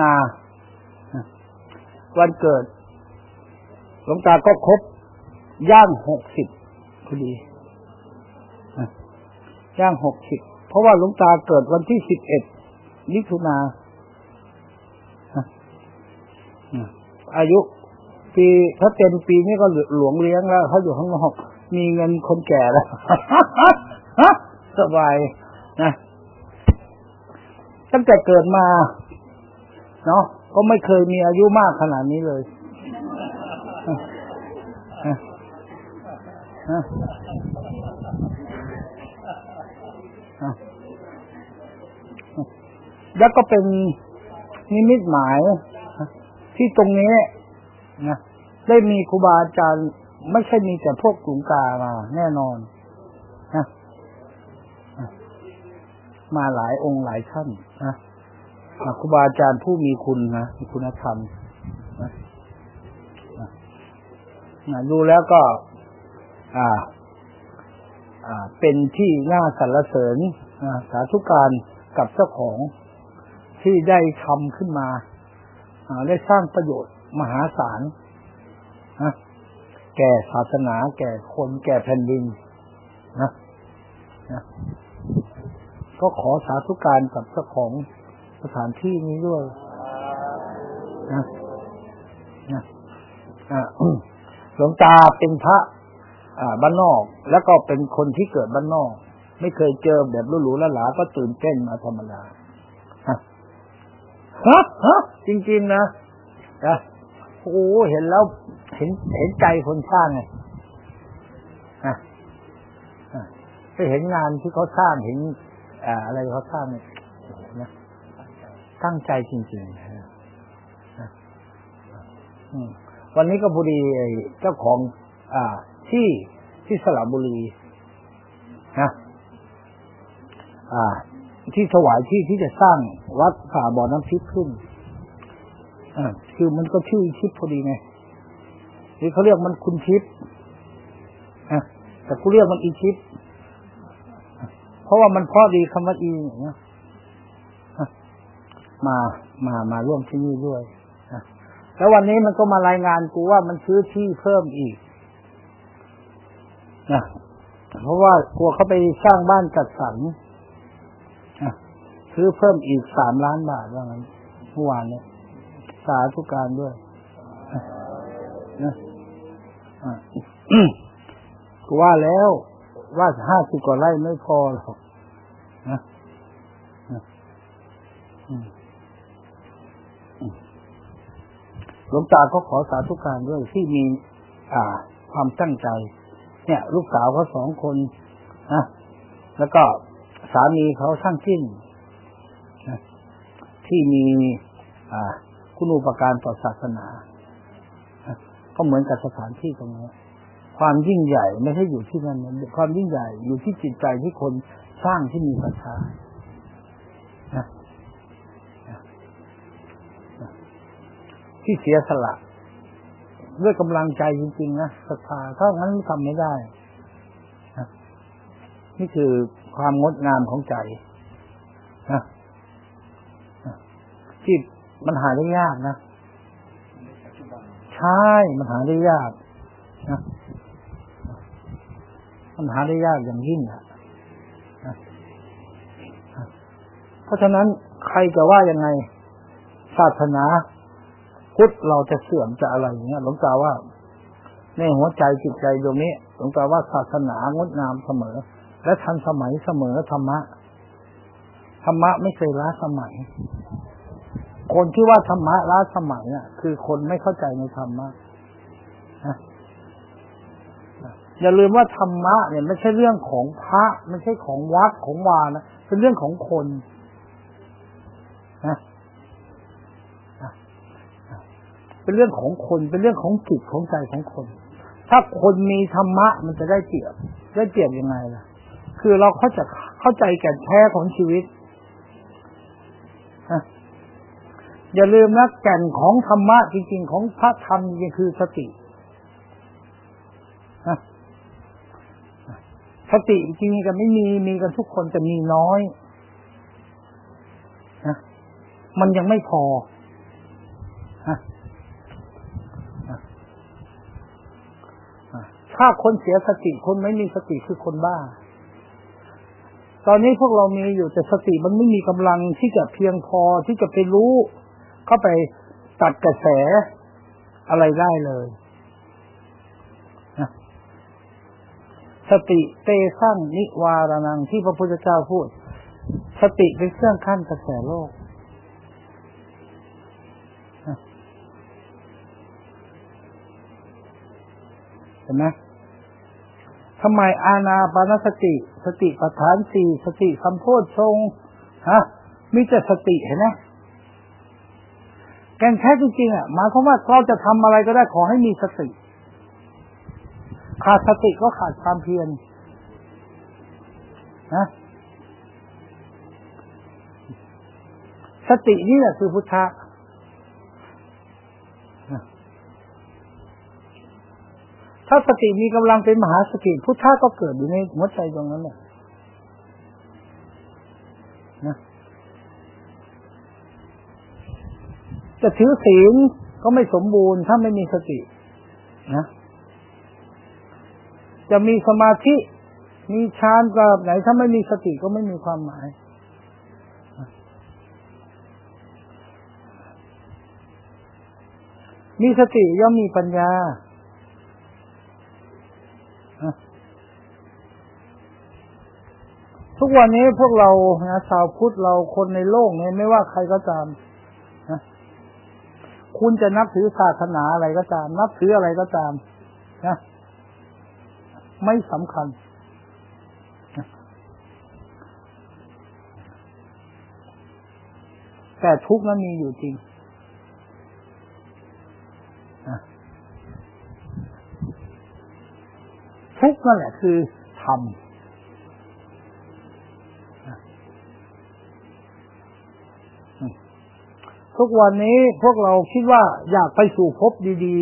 นาวันเกิด หลวงตาก็ครบย่างหกสิบพอดีย่างหกสิบเพราะว่าหลวงตาเกิดวันที่สิบเอ็ดมิถุนาอายุปีถ้าเต็มปีนี้ก็หลวงเลี้ยงแล้วเขาอยู่ข้างนอกมีเงินคนแก่แล้วสบายนะตั้งแต่เกิดมา เนาะก็ไม่เคยมีอายุมากขนาดนี้เลยแล้วก็เป็นนิมิตหมายที่ตรงนี้นะได้มีครูบาอาจารย์ไม่ใช่มีแต่พวกกลุ่มกามาแน่นอนนะมาหลายองค์หลายท่านนะ ครูบาอาจารย์ผู้มีคุณนะมีคุณธรรมนะดูแล้วก็ อ่า อ่า เป็นที่น่าสรรเสริญสาธุการกับเจ้าของที่ได้ทำขึ้นมาได้สร้างประโยชน์มหาศาลนะแก่ศาสนา แก่คนแก่แผ่นดินนะนะก็ขอสาธุการกับเจ้าของ สถานที่นี้ด้วยนะนะหลวงตาเป็นพระบ้านนอก แล้วก็เป็นคนที่เกิดบ้านนอก ไม่เคยเจอแบบหรูๆหลาก็ตื่นเต้นมาธรรมดาฮะฮะจริงๆนะนะโอ้เห็นแล้วเห็นเห็นใจคนสร้างไงอะไปเห็นงานที่เขาสร้างเห็นอะไรเขาสร้างเนี่ย ตั้งใจจริงๆวันนี้ก็พอดีเจ้าของ อ่า ที่ที่สระบุรีนะอ่า ที่ถวายที่ที่จะสร้างวัดป่าบ่อน้ำทิพย์ขึ้นอ่าคือมันก็ชื่อชิพพอดีไงหรือเขาเรียกมันคุณชิพอะแต่กูเรียกมันอีชิพเพราะว่ามันพอดีคำว่าอีนะ มามามาร่วมที่นี่ด้วยแล้ววันนี้มันก็มารายงานกูว่ามันซื้อที่เพิ่มอีกนะเพราะว่ากลัวเขาไปสร้างบ้านจัดสรรซื้อเพิ่มอีกสามล้านบาทว่างั้นเมื่อวานเนี่ยสาธุการด้วยนะกูว่าแล้วว่าห้าสิบกว่าไร่ไม่พอหรอกนะห ลวงตาก็ขอสาธุการด้วยที่มี อ่า ความตั้งใจ เนี่ย ลูกสาวเขาสองคนนะแล้วก็สามีเขาช่างจิ้นนะที่มีอ่าคุณอุปการต่อศาสนาก็เหมือนกับสถานที่ตรงนี้ ความยิ่งใหญ่ไม่ใช่อยู่ที่นั่นความยิ่งใหญ่อยู่ที่จิตใจที่คนสร้างที่มีศรัทธา ที่เสียสละ ด้วยกำลังใจจริงๆนะศรัทธาถ้างั้นทำไม่ได้นี่คือความงดงามของใจนะที่มันหาได้ยากนะใช่มันหาได้ยากนะมันหาได้ยากอย่างยิ่งอะเพราะฉะนั้นใครจะว่ายังไง ศาสนา พุทธเราจะเสื่อมจะอะไรอย่างเงี้ยหลวงตาว่าในหัวใจจิตใจตรงนี้หลวงตาว่าศาสนางดงามเสมอ และทันสมัยเสมอธรรมะธรรมะไม่เคยล้าสมัย คนที่ว่าธรรมะล้าสมัยน่ะ คือคนไม่เข้าใจในธรรมะอย่าลืมว่าธรรมะเนี่ยไม่ใช่เรื่องของพระไม่ใช่ของวัดของวานะเป็นเรื่องของคนนะ เป็นเรื่องของคน เป็นเรื่องของจิตของใจของคน ถ้าคนมีธรรมะมันจะได้เปรียบได้เปรียบยังไงล่ะ คือเราเข้าใจเข้าใจแก่นแท้ของชีวิตอย่าลืมนะแก่นของธรรมะจริงๆ ของพระธรรมจริงคือสติสติจริงๆกันไม่มีมีกันทุกคนแต่มีน้อยนะมันยังไม่พอ ถ้าคนเสียสติคนไม่มีสติคือคนบ้า ตอนนี้พวกเรามีอยู่แต่สติมันไม่มีกำลังที่จะเพียงพอที่จะไปรู้ เข้าไปตัดกระแสอะไรได้เลยสติเตสร้างนิวารนังที่พระพุทธเจ้าพูด สติเป็นเครื่องขั้นกระแสโลก เห็นไหม ทำไมอาณาปานสติ สติปัฏฐานสี่สติคำโพธทรงฮะมีแต่สติเห็นไหมแกนแท้จริงๆอะหมายความว่าเราจะทำอะไรก็ได้ขอให้มีสติ ขาดสติก็ขาดความเพียรนะสตินี่แหละคือพุทธะ ถ้าสติมีกำลังเป็นมหาสติพุทธะก็เกิดอยู่ในหัวใจตรงนั้นแหละนะจะถือศีลก็ไม่สมบูรณ์ถ้าไม่มีสตินะจะมีสมาธิมีฌานกับไหน ถ้าไม่มีสติก็ไม่มีความหมาย มีสติย่อมมีปัญญา ทุกวันนี้พวกเรานะชาวพุทธเราคนในโลกนี้ไม่ว่าใครก็ตามนะคุณจะนับถือศาสนาอะไรก็ตาม นับถืออะไรก็ตามนะไม่สำคัญ แต่ทุกนั้นมีอยู่จริงทุกนั่นแหละคือธรรม ทุกวันนี้พวกเราคิดว่าอยากไปสู่ภพดี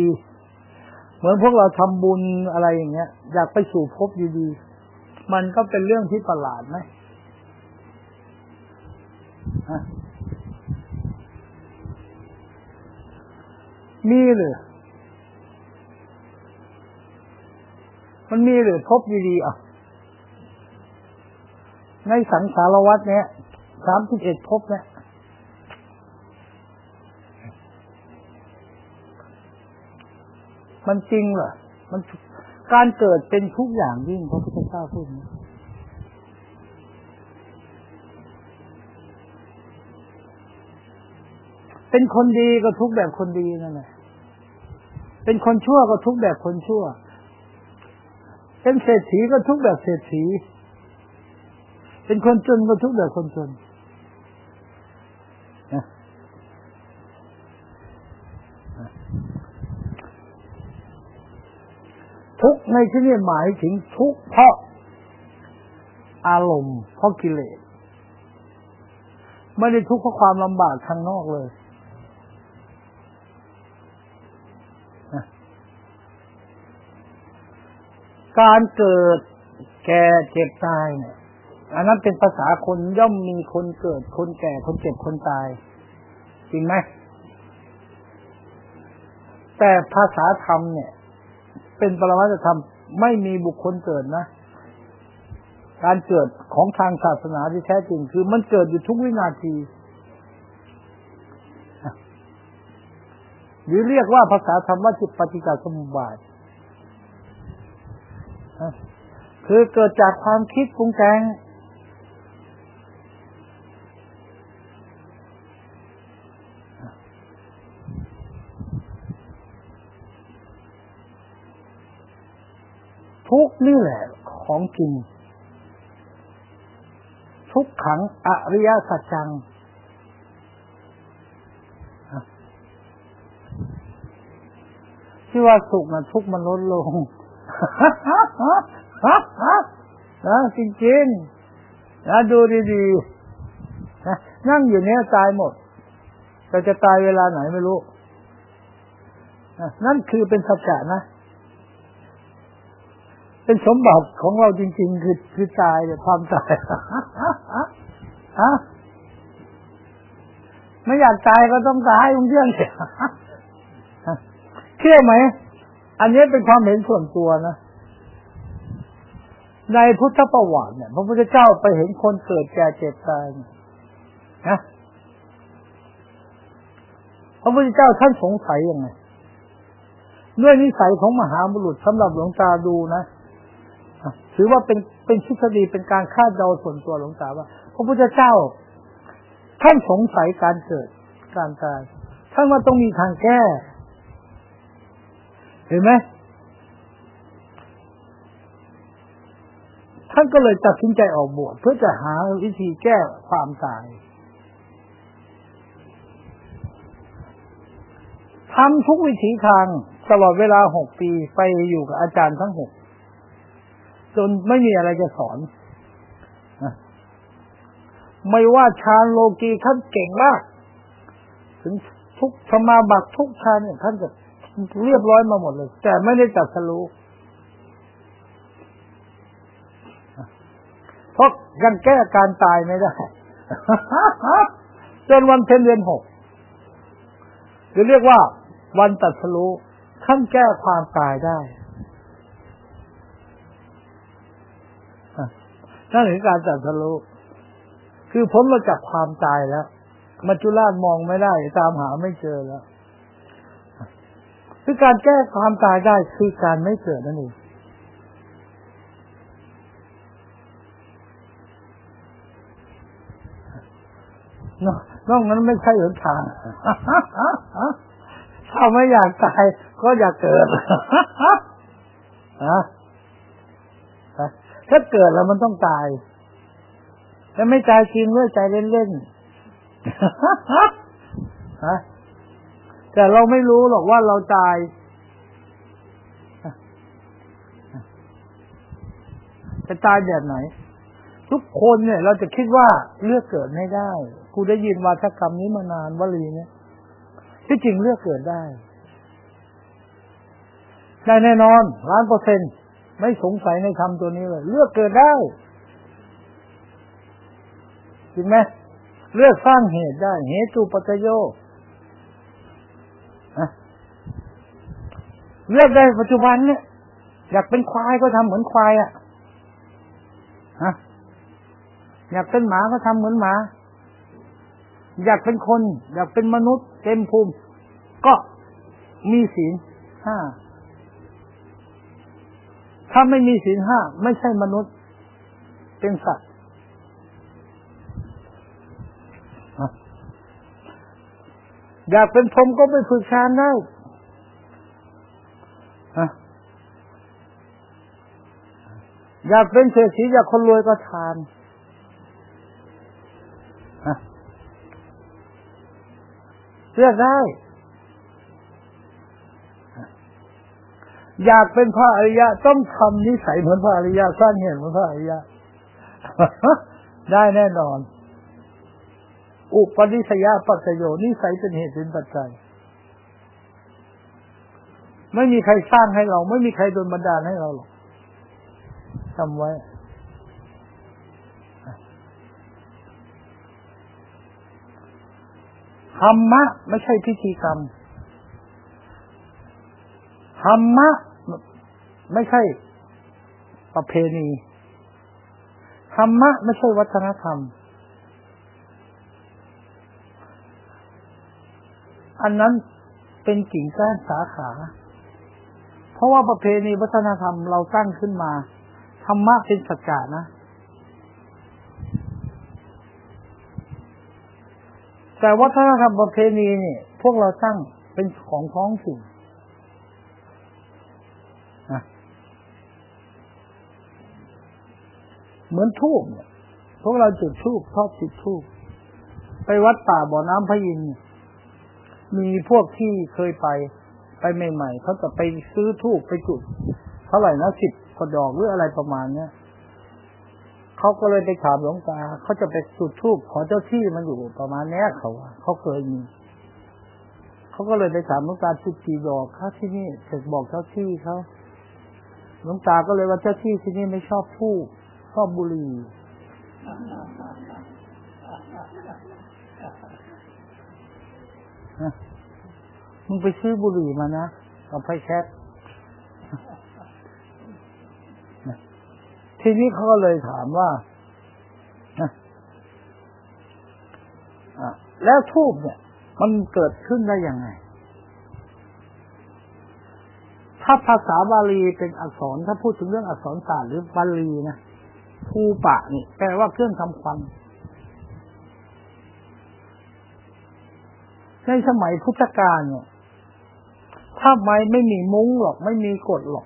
ๆ เหมือนพวกเราทำบุญอะไรอย่างเงี้ย อยากไปสู่ภพดีๆ มันก็เป็นเรื่องที่ประหลาดไหมมีหรือมันมีหรือพบดีๆอะ ในสังสารวัตรเนี้ยสามสิบเอ็ดพบเนี่ย มันจริงเหรอมันการเกิดเป็นทุกอย่างยิ่งพระพุทธเจ้าพูดนะเป็นคนดีก็ทุกแบบคนดีนั่นแหละ เป็นคนชั่วก็ทุกแบบคนชั่ว เป็นเศรษฐีก็ทุกแบบเศรษฐี เป็นคนจนก็ทุกแบบคนจน ทุกในที่นี้หมายถึงทุกเพราะอารมณ์เพราะกิเลสไม่ได้ทุกข์เพราะความลำบากทางนอกเลยการเกิดแก่เจ็บตายเนี่ย อันนั้นเป็นภาษาคนย่อมมีคนเกิดคนแก่คนเจ็บคนตาย จริงไหมแต่ภาษาธรรมเนี่ย เป็นปรมัตธรรม ไม่มีบุคคลเกิดนะ การเกิดของทางศาสนาที่แท้จริง คือมันเกิดอยู่ทุกวินาที หรือเรียกว่าภาษาธรรมว่าจิตปฏิจจสมุปบาทคือเกิดจากความคิดปรุงแต่ง ทุกนี่แหละของจริง ทุกขังอริยสัจจังที่ว่าสุขนะทุกมันลดลงนะจริงๆนะดูดีๆนะนั่งอยู่เนี้ยตายหมดแต่จะตายเวลาไหนไม่รู้นั่นคือเป็นสัจจะนะ เป็นสมบัติของเราจริง ๆ คือคือตายเนี่ยความตายฮะไม่อยากตายก็ต้องตายมึงเรื่องเสียเชื่อไหม อันนี้เป็นความเห็นส่วนตัวนะในพุทธประวัติเนี่ย พระพุทธเจ้าไปเห็นคนเกิดแก่เจ็บตายนะพระพุทธเจ้าท่านสงสัยยังไงด้วยนิสัยของมหาบุรุษสำหรับหลวงตาดูนะ ถือว่าเป็นเป็นทฤษฎีเป็นการคาดเดาส่วนตัวหลวงตาว่า พระพุทธเจ้า ท่านสงสัยการเกิดการตายท่านว่าต้องมีทางแก้ เห็นไหมท่านก็เลยตัดสินใจออกบวชเพื่อจะหาวิธีแก้ความตายทำทุกวิถีทางตลอดเวลาหกปีไปอยู่กับอาจารย์ทั้งหก จนไม่มีอะไรจะสอน ไม่ว่าฌานโลกีท่านเก่งมาก ถึงทุกสมาบัติทุกฌานเนี่ยท่านจะเรียบร้อยมาหมดเลย แต่ไม่ได้จัดสรุปเพราะยังแก้การตายไม่ได้ จนวันเพ็ญเดือนหกหรือเรียกว่าวันตัดสรุท่านแก้ความตายได้ นั่นคือการตัดสรุคือพ้นมาจากความตายแล้ว มัจจุราชมองไม่ได้ ตามหาไม่เจอแล้วคือการแก้ความตายได้คือการไม่เกิดนั่นเองนอกนั้นไม่ใช่หนทางถ้าไม่อยากตายก็อยากเกิดฮะ ถ้าเกิดแล้วมันต้องตายแต่ไม่ตายจริงด้วยใจเล่นๆฮะแต่เราไม่รู้หรอกว่าเราตายจะตายแบบไหน ทุกคนเนี่ย เราจะคิดว่าเลือกเกิดไม่ได้กูได้ยินวาทกรรมนี้มานานวลีเนี่ยที่จริงเลือกเกิดได้ ได้แน่นอนล้านเปอร์เซ็นต์ ไม่สงสัยในคำตัวนี้เลย เลือกเกิดได้ จริงไหมเลือกสร้างเหตุได้ เหตุปัจโยเลือกได้ปัจจุบันเนี่ย อยากเป็นควายก็ทำเหมือนควายอะฮะอยากเป็นหมาก็ทำเหมือนหมา อยากเป็นคน อยากเป็นมนุษย์ เต็มภูมิ ก็มีศีลห้า ถ้าไม่มีศีลห้าไม่ใช่มนุษย์ เป็นสัตว์อยากเป็นพรมก็ไปฝึกฌานได้อยากเป็นเศรษฐีอยากคนรวยก็ทานเลือกได้ อยากเป็นพระอริยะ ต้องทำนิสัยเหมือนพระอริยะสร้างเหตุเหมือนพระอริยะ ได้แน่นอน อุปนิสัยปัจโยนิสัยเป็นเหตุเป็นปัจจัย ไม่มีใครสร้างให้เรา ไม่มีใครโดนบันดาลให้เราหรอกจำไว้ธรรมะไม่ใช่พิธีกรรมธรรมะ ไม่ใช่ประเพณีธรรมะไม่ใช่วัฒนธรรม อันนั้นเป็นกิ่งก้านสาขา เพราะว่าประเพณีวัฒนธรรมเราตั้งขึ้นมาธรรมะเป็นสัจจะนะ แต่วัฒนธรรมประเพณีเนี่ยพวกเราตั้งเป็นของท้องถิ่น เหมือนทูบเนี่ยพวกเราจุดทูบชอบจุดทูบไปวัดป่าบ่อน้ำพะยิน มีพวกที่เคยไปไปใหม่ๆเขาจะไปซื้อทูบไปจุด เท่าไหร่นะสิบกระดอกหรืออะไรประมาณเนี้ยเขาก็เลยไปถามหลวงตาเขาจะไปจุดทูบขอเจ้าที่มันอยู่ประมาณนี้เขาเขาเคยมีเขาก็เลยไปถามหลวงตาจุดกี่ดอกครับที่นี่เสร็จบอกเจ้าที่เขาหลวงตาก็เลยว่าเจ้าที่ที่นี่ไม่ชอบทูบ ชอบบุหรี่มึงไปซื้อบุหรี่มานะกับไฟแช็กทีนี้เขาก็เลยถามว่าแล้วทูบเนี่ย มันเกิดขึ้นได้ยังไง ถ้าภาษาบาลีเป็นอักษร ถ้าพูดถึงเรื่องอักษรศาสตร์หรือบาลีนะ ทูปะนี่แปลว่าเครื่องทำควันในสมัยพุทธกาลเนี่ยถ้าไม่ไม่มีมุ้งหรอก ไม่มีกฎหรอก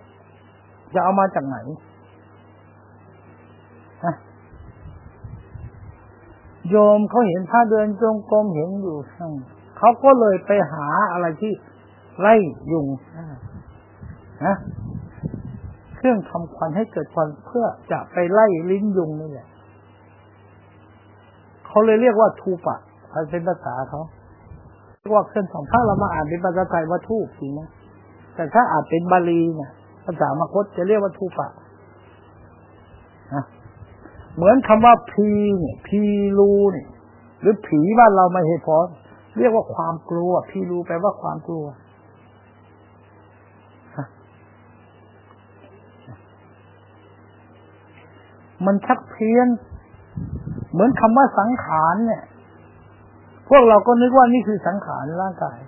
จะเอามาจากไหนโยมเขาเห็นพระเดินจงกรมเห็นอยู่เขาก็เลยไปหาอะไรที่ไล่ยุงนะ เครื่องทำควันให้เกิดควันเพื่อจะไปไล่ลิ้นยุงนี่แหละเขาเลยเรียกว่าทูปะเป็นภาษาเขาเรียกว่าเครื่องทำถ้าเรามาอ่านเป็นภาษาไทยว่าทูปจริงนะแต่ถ้าอ่านเป็นบาลีเนี่ยภาษามคตจะเรียกว่าทูปะนะเหมือนคำว่าพีเนี่ยพีรูเนี่ยหรือผีบ้านเราไม่เหตุผลเรียกว่าความกลัว พีรูแปลว่าความกลัว มันชักเพี้ยน เหมือนคำว่าสังขารเนี่ย พวกเราก็นึกว่านี่คือสังขารร่างกาย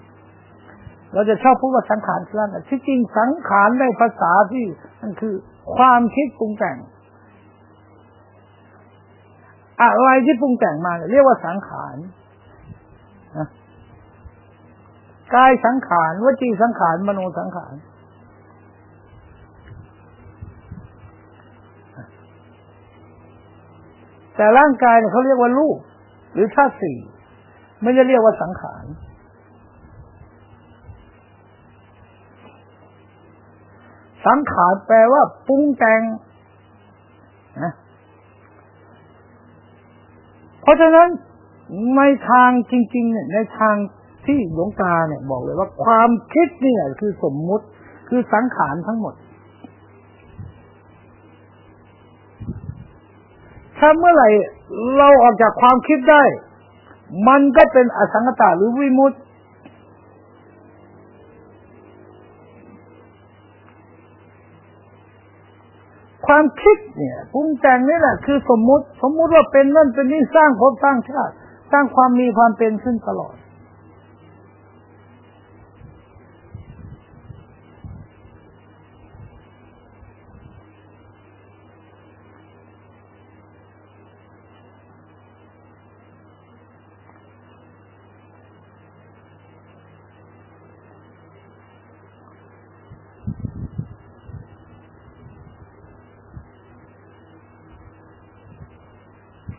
เราจะชอบพูดว่าสังขารร่างกายที่จริงสังขารในภาษาที่มันคือ ความคิดปรุงแต่ง อะไรที่ปรุงแต่งมาเรียกว่าสังขารกายสังขารวจีสังขารมโนสังขาร แต่ร่างกายเนี่ยเขาเรียกว่ารูปหรือธาตุสี่ไม่ได้เรียกว่าสังขารสังขารแปลว่าปรุงแต่งนะเพราะฉะนั้นในทางจริงๆเนี่ยในทางที่หลวงตาเนี่ย บอกเลยว่าความคิดเนี่ย คือสมมุติคือสังขารทั้งหมด ถ้าเมื่อไหร่เราออกจากความคิดได้ มันก็เป็นอสังขตาหรือวิมุตติความคิดเนี่ยปรุงแต่งนี่แหละคือสมมุติ สมมุติว่าเป็นนั่นเป็นนี่สร้างภพสร้างชาติ สร้างความมีความเป็นขึ้นตลอด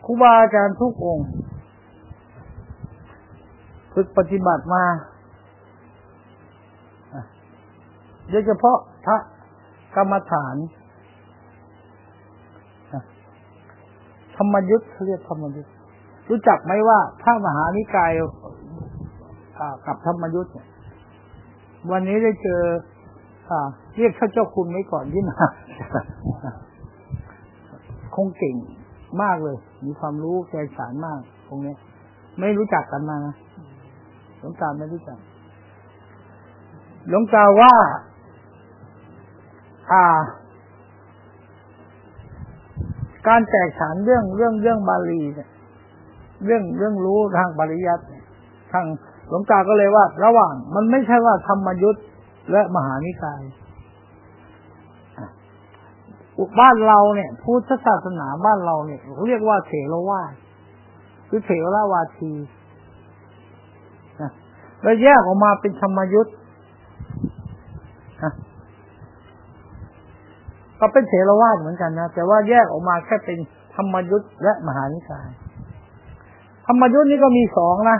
ค รูบาอาจารย์ทุกองค์ฝึกปฏิบัติมาโดยเฉพาะพระกรรมฐานธรรมยุทธเรียกธรรมยุทธรู้จักไหมว่าพระมหานิกายกับธรรมยุทธเนี่ยวันนี้ได้เจอเรียกข้าเจ้าคุณไว้ก่อนที่มาคงเก่ง มากเลย มีความรู้แกฉานมากตรงนี้ไม่รู้จักกันมานะหลวงตาไม่รู้จักหลวงตาว่า อ่า การแตกฉานเรื่องเรื่องเรื่องบาลีเนี่ยเรื่องเรื่องรู้ทางปริยัติทางหลวงตาก็เลยว่า ระหว่าง มันไม่ใช่ว่าธรรมยุทธและมหานิกาย บ้านเราเนี่ยพุทธศาสนาบ้านเราเนี่ยเรียกว่าเถรวาทคือเถรวาทีแล้วแยกออกมาเป็นธรรมยุทธ์ก็เป็นเถรวาทเหมือนกันนะแต่ว่าแยกออกมาแค่เป็นธรรมยุทธ์และมหานิกายธรรมยุทธ์นี่ก็มีสองนะ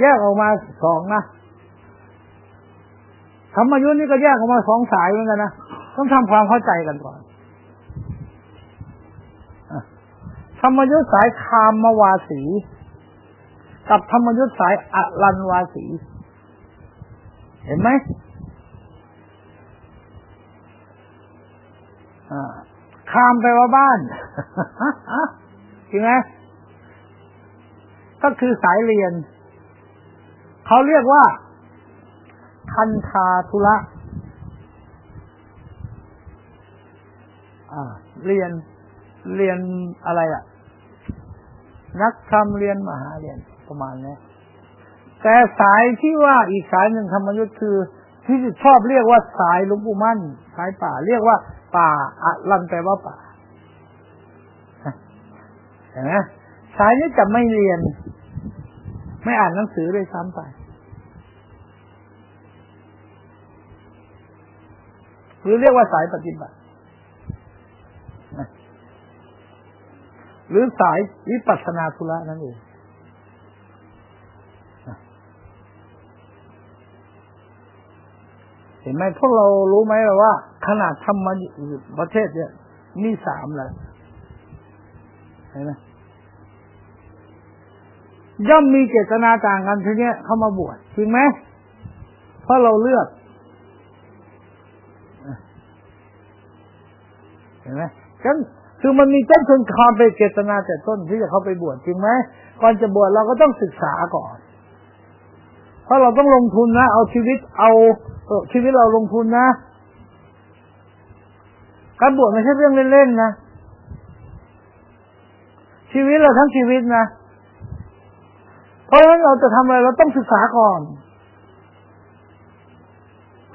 แยกออกมาสองนะ ธรรมยุทธ์นี่ก็แยกออกมาสองสายเหมือนกันนะต้องทำความเข้าใจกันก่อนธรรมยุทธ์สายคามมวาสี กับธรรมยุทธ์สายอรันวาสี เห็นไหมคามไปว่าบ้านจริงไหมก็คือสายเรียน เขาเรียกว่า คันคาธุระเรียนเรียนอะไรอะ นักธรรมเรียนมหาเรียนประมาณนี้แต่สายที่ว่าอีกสายหนึ่งธรรมยุทธ์คือ ที่ชอบเรียกว่าสายลุงปู่มั่น สายป่า เรียกว่า ป่าอะลันแปลว่าป่าเห็นไหมสายนี้จะไม่เรียน ไม่อ่านหนังสือเลยซ้ำไป หรือเรียกว่าสายปฏิบัติ หรือสายวิปัสสนาธุระนั่นเองเห็นไหมพวกเรารู้ไหมว่า ขนาดทำมาประเทศเนี่ยมีสามเลยเห็นไหมย่อมมีเจตนาต่างกันทีเนี้ยเข้ามาบวชจริงไหมเพราะเราเลือกเห็นไหมกันคือมันมีต้นทุนความไปเจตนาแต่ต้นที่จะเข้าไปบวชจริงไหมก่อนจะบวชเราก็ต้องศึกษาก่อน เพราะเราต้องลงทุนนะ เอาชีวิตเอาชีวิตเราลงทุนนะ การบวชไม่ใช่เรื่องเล่นๆนะ ชีวิตเราทั้งชีวิตนะ เพราะฉะนั้นเราจะทำอะไรเราต้องศึกษาก่อน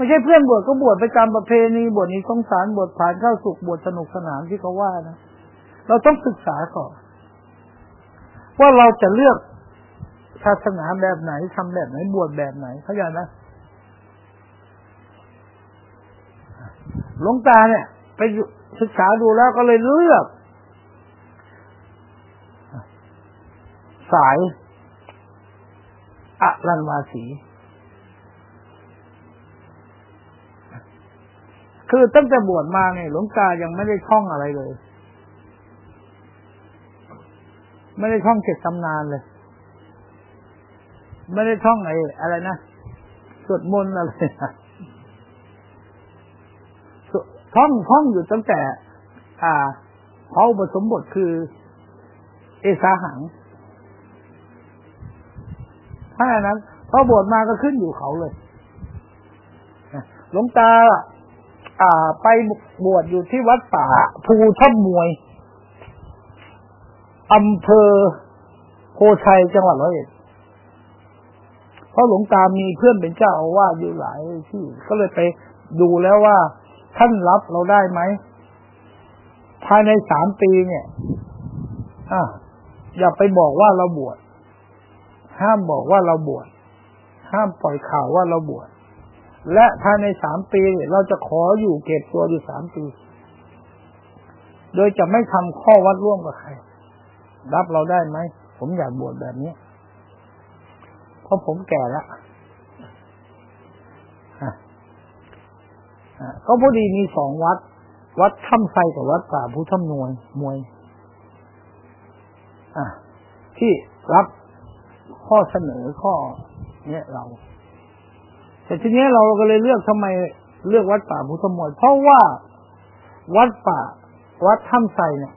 ไม่ใช่เพื่อนบวชก็บวชไปตามประเพณีบวชนี้สงสารบวชผ่านเข้าสุขบวชสนุกสนานที่เขาว่านะเราต้องศึกษาก่อน ว่าเราจะเลือกศาสนาแบบไหนทำแบบไหนบวชแบบไหนเข้าใจไหมหลวงตาเนี่ย ไปศึกษาดูแล้วก็เลยเลือก สายอรันวาสี คือตั้งแต่บวชมาเนี่ยหลวงตายังไม่ได้ท่องอะไรเลย ไม่ได้ท่องเจ็ดตำนานเลย ไม่ได้ท่องไอ้อะไรนะสวดมนต์อะไรท่องท่องอยู่ตั้งแต่ อ่าเขาผสมบทคือ เอสาหังถ้าอย่างนั้นพอบวชมาก็ขึ้นอยู่เขาเลยหลวงตา อ่า ไปบวชอยู่ที่วัดป่าภูทับมวยอำเภอโพชัยจังหวัดร้อยเอ็ดเพราะหลวงตามีเพื่อนเป็นเจ้าอาวาสอยู่หลายที่ ก็เลยไปดูแล้วว่า ท่านรับเราได้ไหม ภายในสามปีเนี่ยอะอย่าไปบอกว่าเราบวชห้ามบอกว่าเราบวชห้ามปล่อยข่าวว่าเราบวช และภายในสามปีเราจะขออยู่เก็บตัวอยู่สามปี โดยจะไม่ทำข้อวัดร่วมกับใคร รับเราได้ไหม ผมอยากบวชแบบนี้เพราะผมแก่แล้วก็พอดีมีสองวัด วัดถ้ำไฟกับวัดป่าพุทธมวยมวยที่รับข้อเสนอข้อ เนี้ยเรา แต่ทีนี้เราก็เลยเลือกทำไมเลือกวัดป่าพุทธมยเพราะว่าวัดป่า วัดถ้ำไทรเนี่ย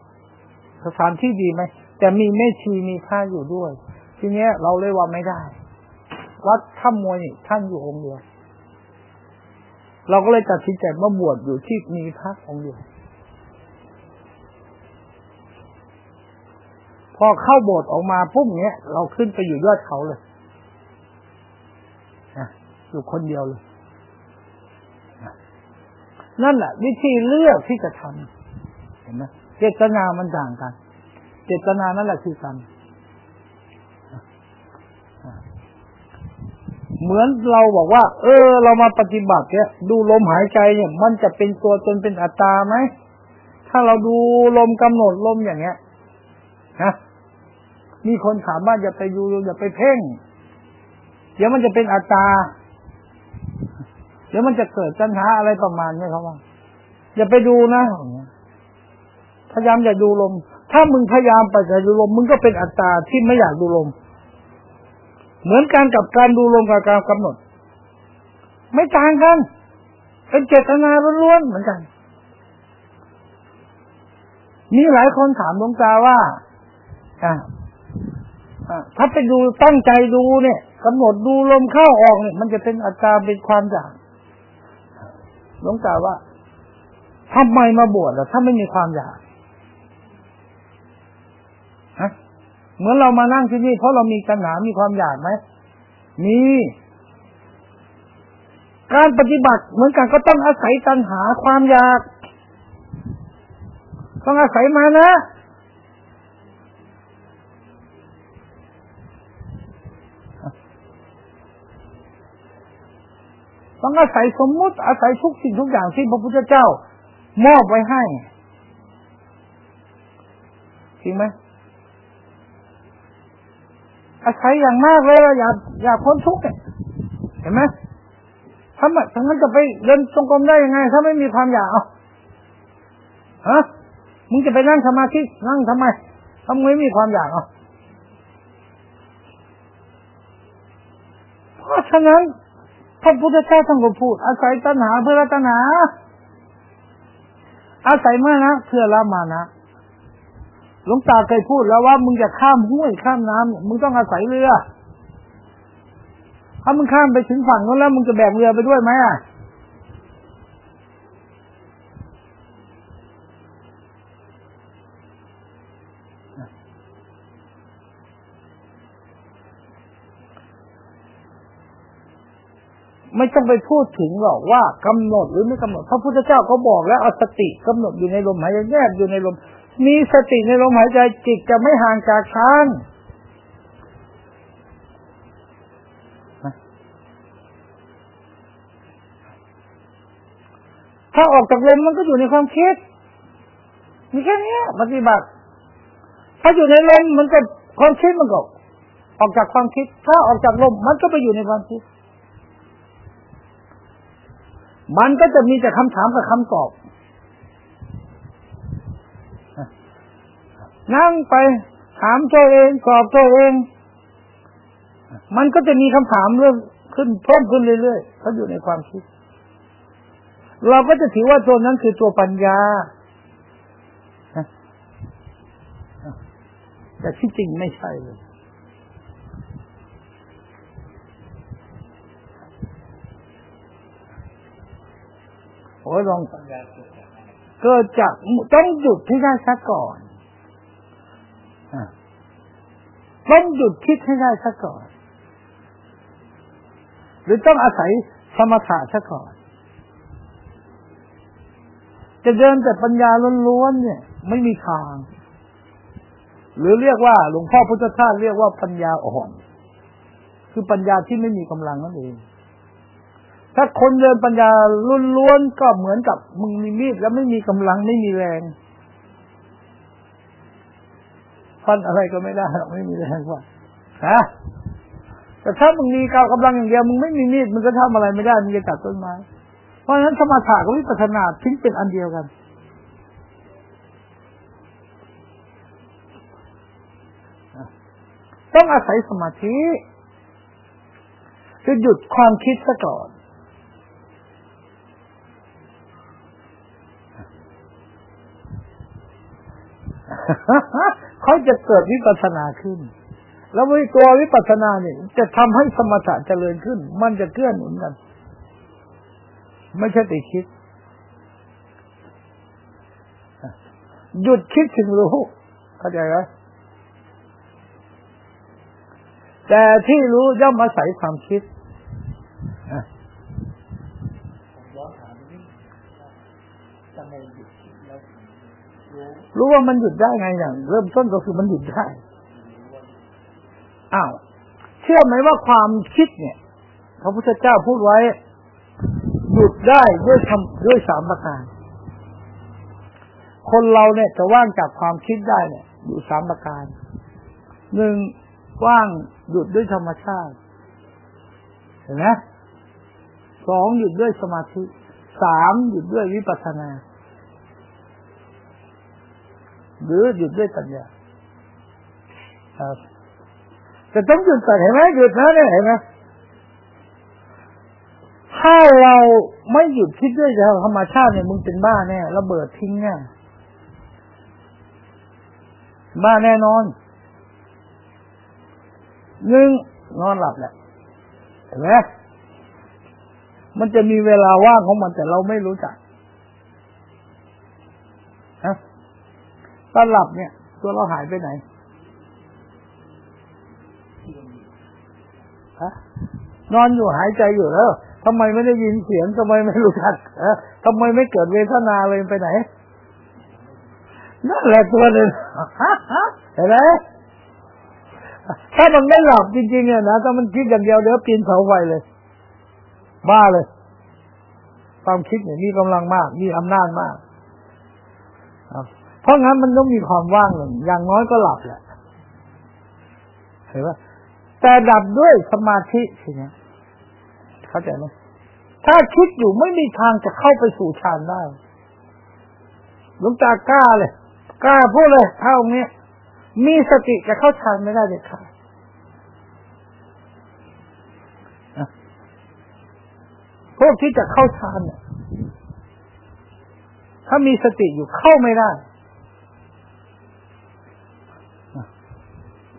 สถานที่ดีไหมแต่มีแม่ชีมีค่าอยู่ด้วย ทีนี้เราเลยว่าไม่ได้ วัดถ้ำมวยนี่ท่านอยู่องค์เดียวเราก็เลยตัดสินใจมาบวชอยู่ที่มีพระองค์เดียวพอเข้าโบสถ์ออกมาปุ๊บเนี้ย เราขึ้นไปอยู่ยอดเขาเลย อยู่คนเดียวเลยนั่นแหละ วิธีเลือกที่จะทำเห็นไหมเจตนามันต่างกัน เจตนานั่นแหละคือกันเหมือนเราบอกว่า เออ เรามาปฏิบัติเนี่ยดูลมหายใจเนี่ย มันจะเป็นตัวตนเป็นอัตตาไหมถ้าเราดูลมกำหนดลมอย่างเงี้ยนะมีคนถามว่าอย่าไปดูอย่าไปเพ่งเดี๋ยวมันจะเป็นอัตตา เดี๋ยวมันจะเกิดปัญหาอะไรประมาณนี้เขาว่า อย่าไปดูนะพยายามอย่าดูลม ถ้ามึงพยายามไปจะดูลม มึงก็เป็นอัตตาที่ไม่อยากดูลม เหมือนกันกับการดูลมกับการกำหนด ไม่ต่างกัน เป็นเจตนาล้วนๆเหมือนกันมีหลายคนถามหลวงตาว่าอ่าถ้าไปดูตั้งใจดูเนี่ยกกำหนดดูลมเข้าออกเนี่ย มันจะเป็นอาการเป็นความอยาก หลวงตาว่าทำไมมาบวชล่ะถ้าไม่มีความอยากฮะเหมือนเรามานั่งที่นี่เพราะเรามีตัณหามีความอยากไหมมีการปฏิบัติเหมือนกันก็ต้องอาศัยตัณหาความอยาก ต้องอาศัยมานะ ต้องอาศัยสมมุติอาศัยทุกสิ่งทุกอย่างที่พระพุทธเจ้ามอบไว้ให้จริงไหมอาศัยอย่างมากเลยอยากอยากพ้นทุกข์เห็นไหมทำไมทั้งนั้นจะไปเดินจงกรมได้ยังไง ถ้าไม่มีความอยากเอาฮะมึงจะไปนั่งสมาธินั่งทำไมทำไมไม่มีความอยากเอาเพราะฉะนั้น พระพุทธเจ้าท่านก็พูด อาศัยตัณหาเพื่อตัณหา อาศัยมานะเพื่อละมานะหลวงตาเคยพูดแล้วว่ามึงจะข้ามห้วยข้ามน้ำมึงต้องอาศัยเรือ ถ้ามึงข้ามไปถึงฝั่งนั้นแล้วมึงจะแบกเรือไปด้วยไหมอะ ไม่ต้องไปพูดถึงหรอกว่ากำหนดหรือไม่กำหนด พระพุทธเจ้าเขาบอกแล้วเอาสติกำหนดอยู่ในลมหายใจแยกอยู่ในลม มีสติในลมหายใจจิตจะไม่ห่างจากฌานถ้าออกจากลมมันก็อยู่ในความคิด มีแค่นี้ปฏิบัติ ถ้าอยู่ในลมมันก็ความคิดมันก็ออกจากความคิด ถ้าออกจากลมมันก็ไปอยู่ในความคิด มันก็จะมีแต่คำถามกับคำตอบ นั่งไปถามตัวเองตอบตัวเอง มันก็จะมีคำถามเรื่องขึ้นเพิ่มขึ้นเรื่อยๆเขาอยู่ในความคิด เราก็จะถือว่าตัวนั้นคือตัวปัญญาแต่ที่จริงไม่ใช่เลยโอ้ ลองเกิดจากต้องหยุดที่ได้ซะก่อนต้องหยุดคิดให้ได้ซะก่อน หรือต้องอาศัยสมถะซะก่อน จะเดินแต่ปัญญาล้วนๆเนี่ย ไม่มีทาง หรือเรียกว่า หลวงพ่อพุทธทาสเรียกว่าปัญญาอ่อน คือปัญญาที่ไม่มีกำลังนั่นเอง ถ้าคนเดินปัญญาล้วนๆก็เหมือนกับมึงมีมีดแล้วไม่มีกำลังไม่มีแรงฟันอะไรก็ไม่ได้ไม่มีแรงว่าฮะแต่ถ้ามึงมีกากำลังอย่างเดียวมึงไม่มีมีดมึงก็ทำอะไรไม่ได้มึงจะตัดต้นไม้เพราะฉะนั้นสมาธิกับวิปัสสนาทิ้งเป็นอันเดียวกันต้องอาศัยสมาธิคือหยุดความคิดซะก่อน เขาจะเกิดวิปัสนาขึ้น แล้ววิตัววิปัสนาเนี่ยจะทำให้สมถะเจริญขึ้น มันจะเกื้อหนุนกัน ไม่ใช่แต่คิด หยุดคิดถึงรู้เข้าใจไหมแต่ที่รู้ย่อมอาศัยความคิด รู้ว่ามันหยุดได้ไงอย่าง เริ่มต้นก็คือมันหยุดได้อ้าวเชื่อไหมว่าความคิดเนี่ยพระพุทธเจ้าพูดไว้ หยุดได้ด้วยทำด้วยสามประการ คนเราเนี่ยจะว่างจากความคิดได้เนี่ย อยู่สามประการหนึ่งว่างหยุดด้วยธรรมชาติ เห็นไหมสองหยุดด้วยสมาธิสามหยุดด้วยวิปัสสนา หรือหยุดด้วยปัญญาครับแต่ต้องหยุดแต่เห็นไหมหยุดนะเนี่ยเห็นไหมถ้าเราไม่หยุดคิดด้วยธรรมชาติเนี่ยมึงเป็นบ้าแน่ระเบิดทิ้งแน่บ้าแน่นอนหนึ่งนอนหลับแหละเห็นไหมมันจะมีเวลาว่างของมันแต่เราไม่รู้จักฮะ ตอนหลับเนี่ย ตัวเราหายไปไหนฮะนอนอยู่หายใจอยู่แล้วทำไมไม่ได้ยินเสียงทำไมไม่รู้จักทำไมไม่เกิดเวทนาเลยไปไหนนั่นแหละตัวนึงเห็นไหมถ้ามันไม่หลับจริงๆเนี่ยนะถ้ามันคิดอย่างเดียวเดี๋ยวปีนเสาไฟเลย บ้าเลย ความคิดเนี่ยมีกำลังมาก มีอำนาจมาก เพราะงั้นมันต้องมีความว่างหนึ่งอย่างน้อยก็หลับแหละเห็นไหมแต่ดับด้วยสมาธิทีนี้เข้าใจไหมถ้าคิดอยู่ไม่มีทางจะเข้าไปสู่ฌานได้หลวงตากล้าเลยกล้าพูดเลยเท่านี้มีสติจะเข้าฌานไม่ได้เด็ดขาดพวกที่จะเข้าฌานเนี่ยถ้ามีสติอยู่เข้าไม่ได้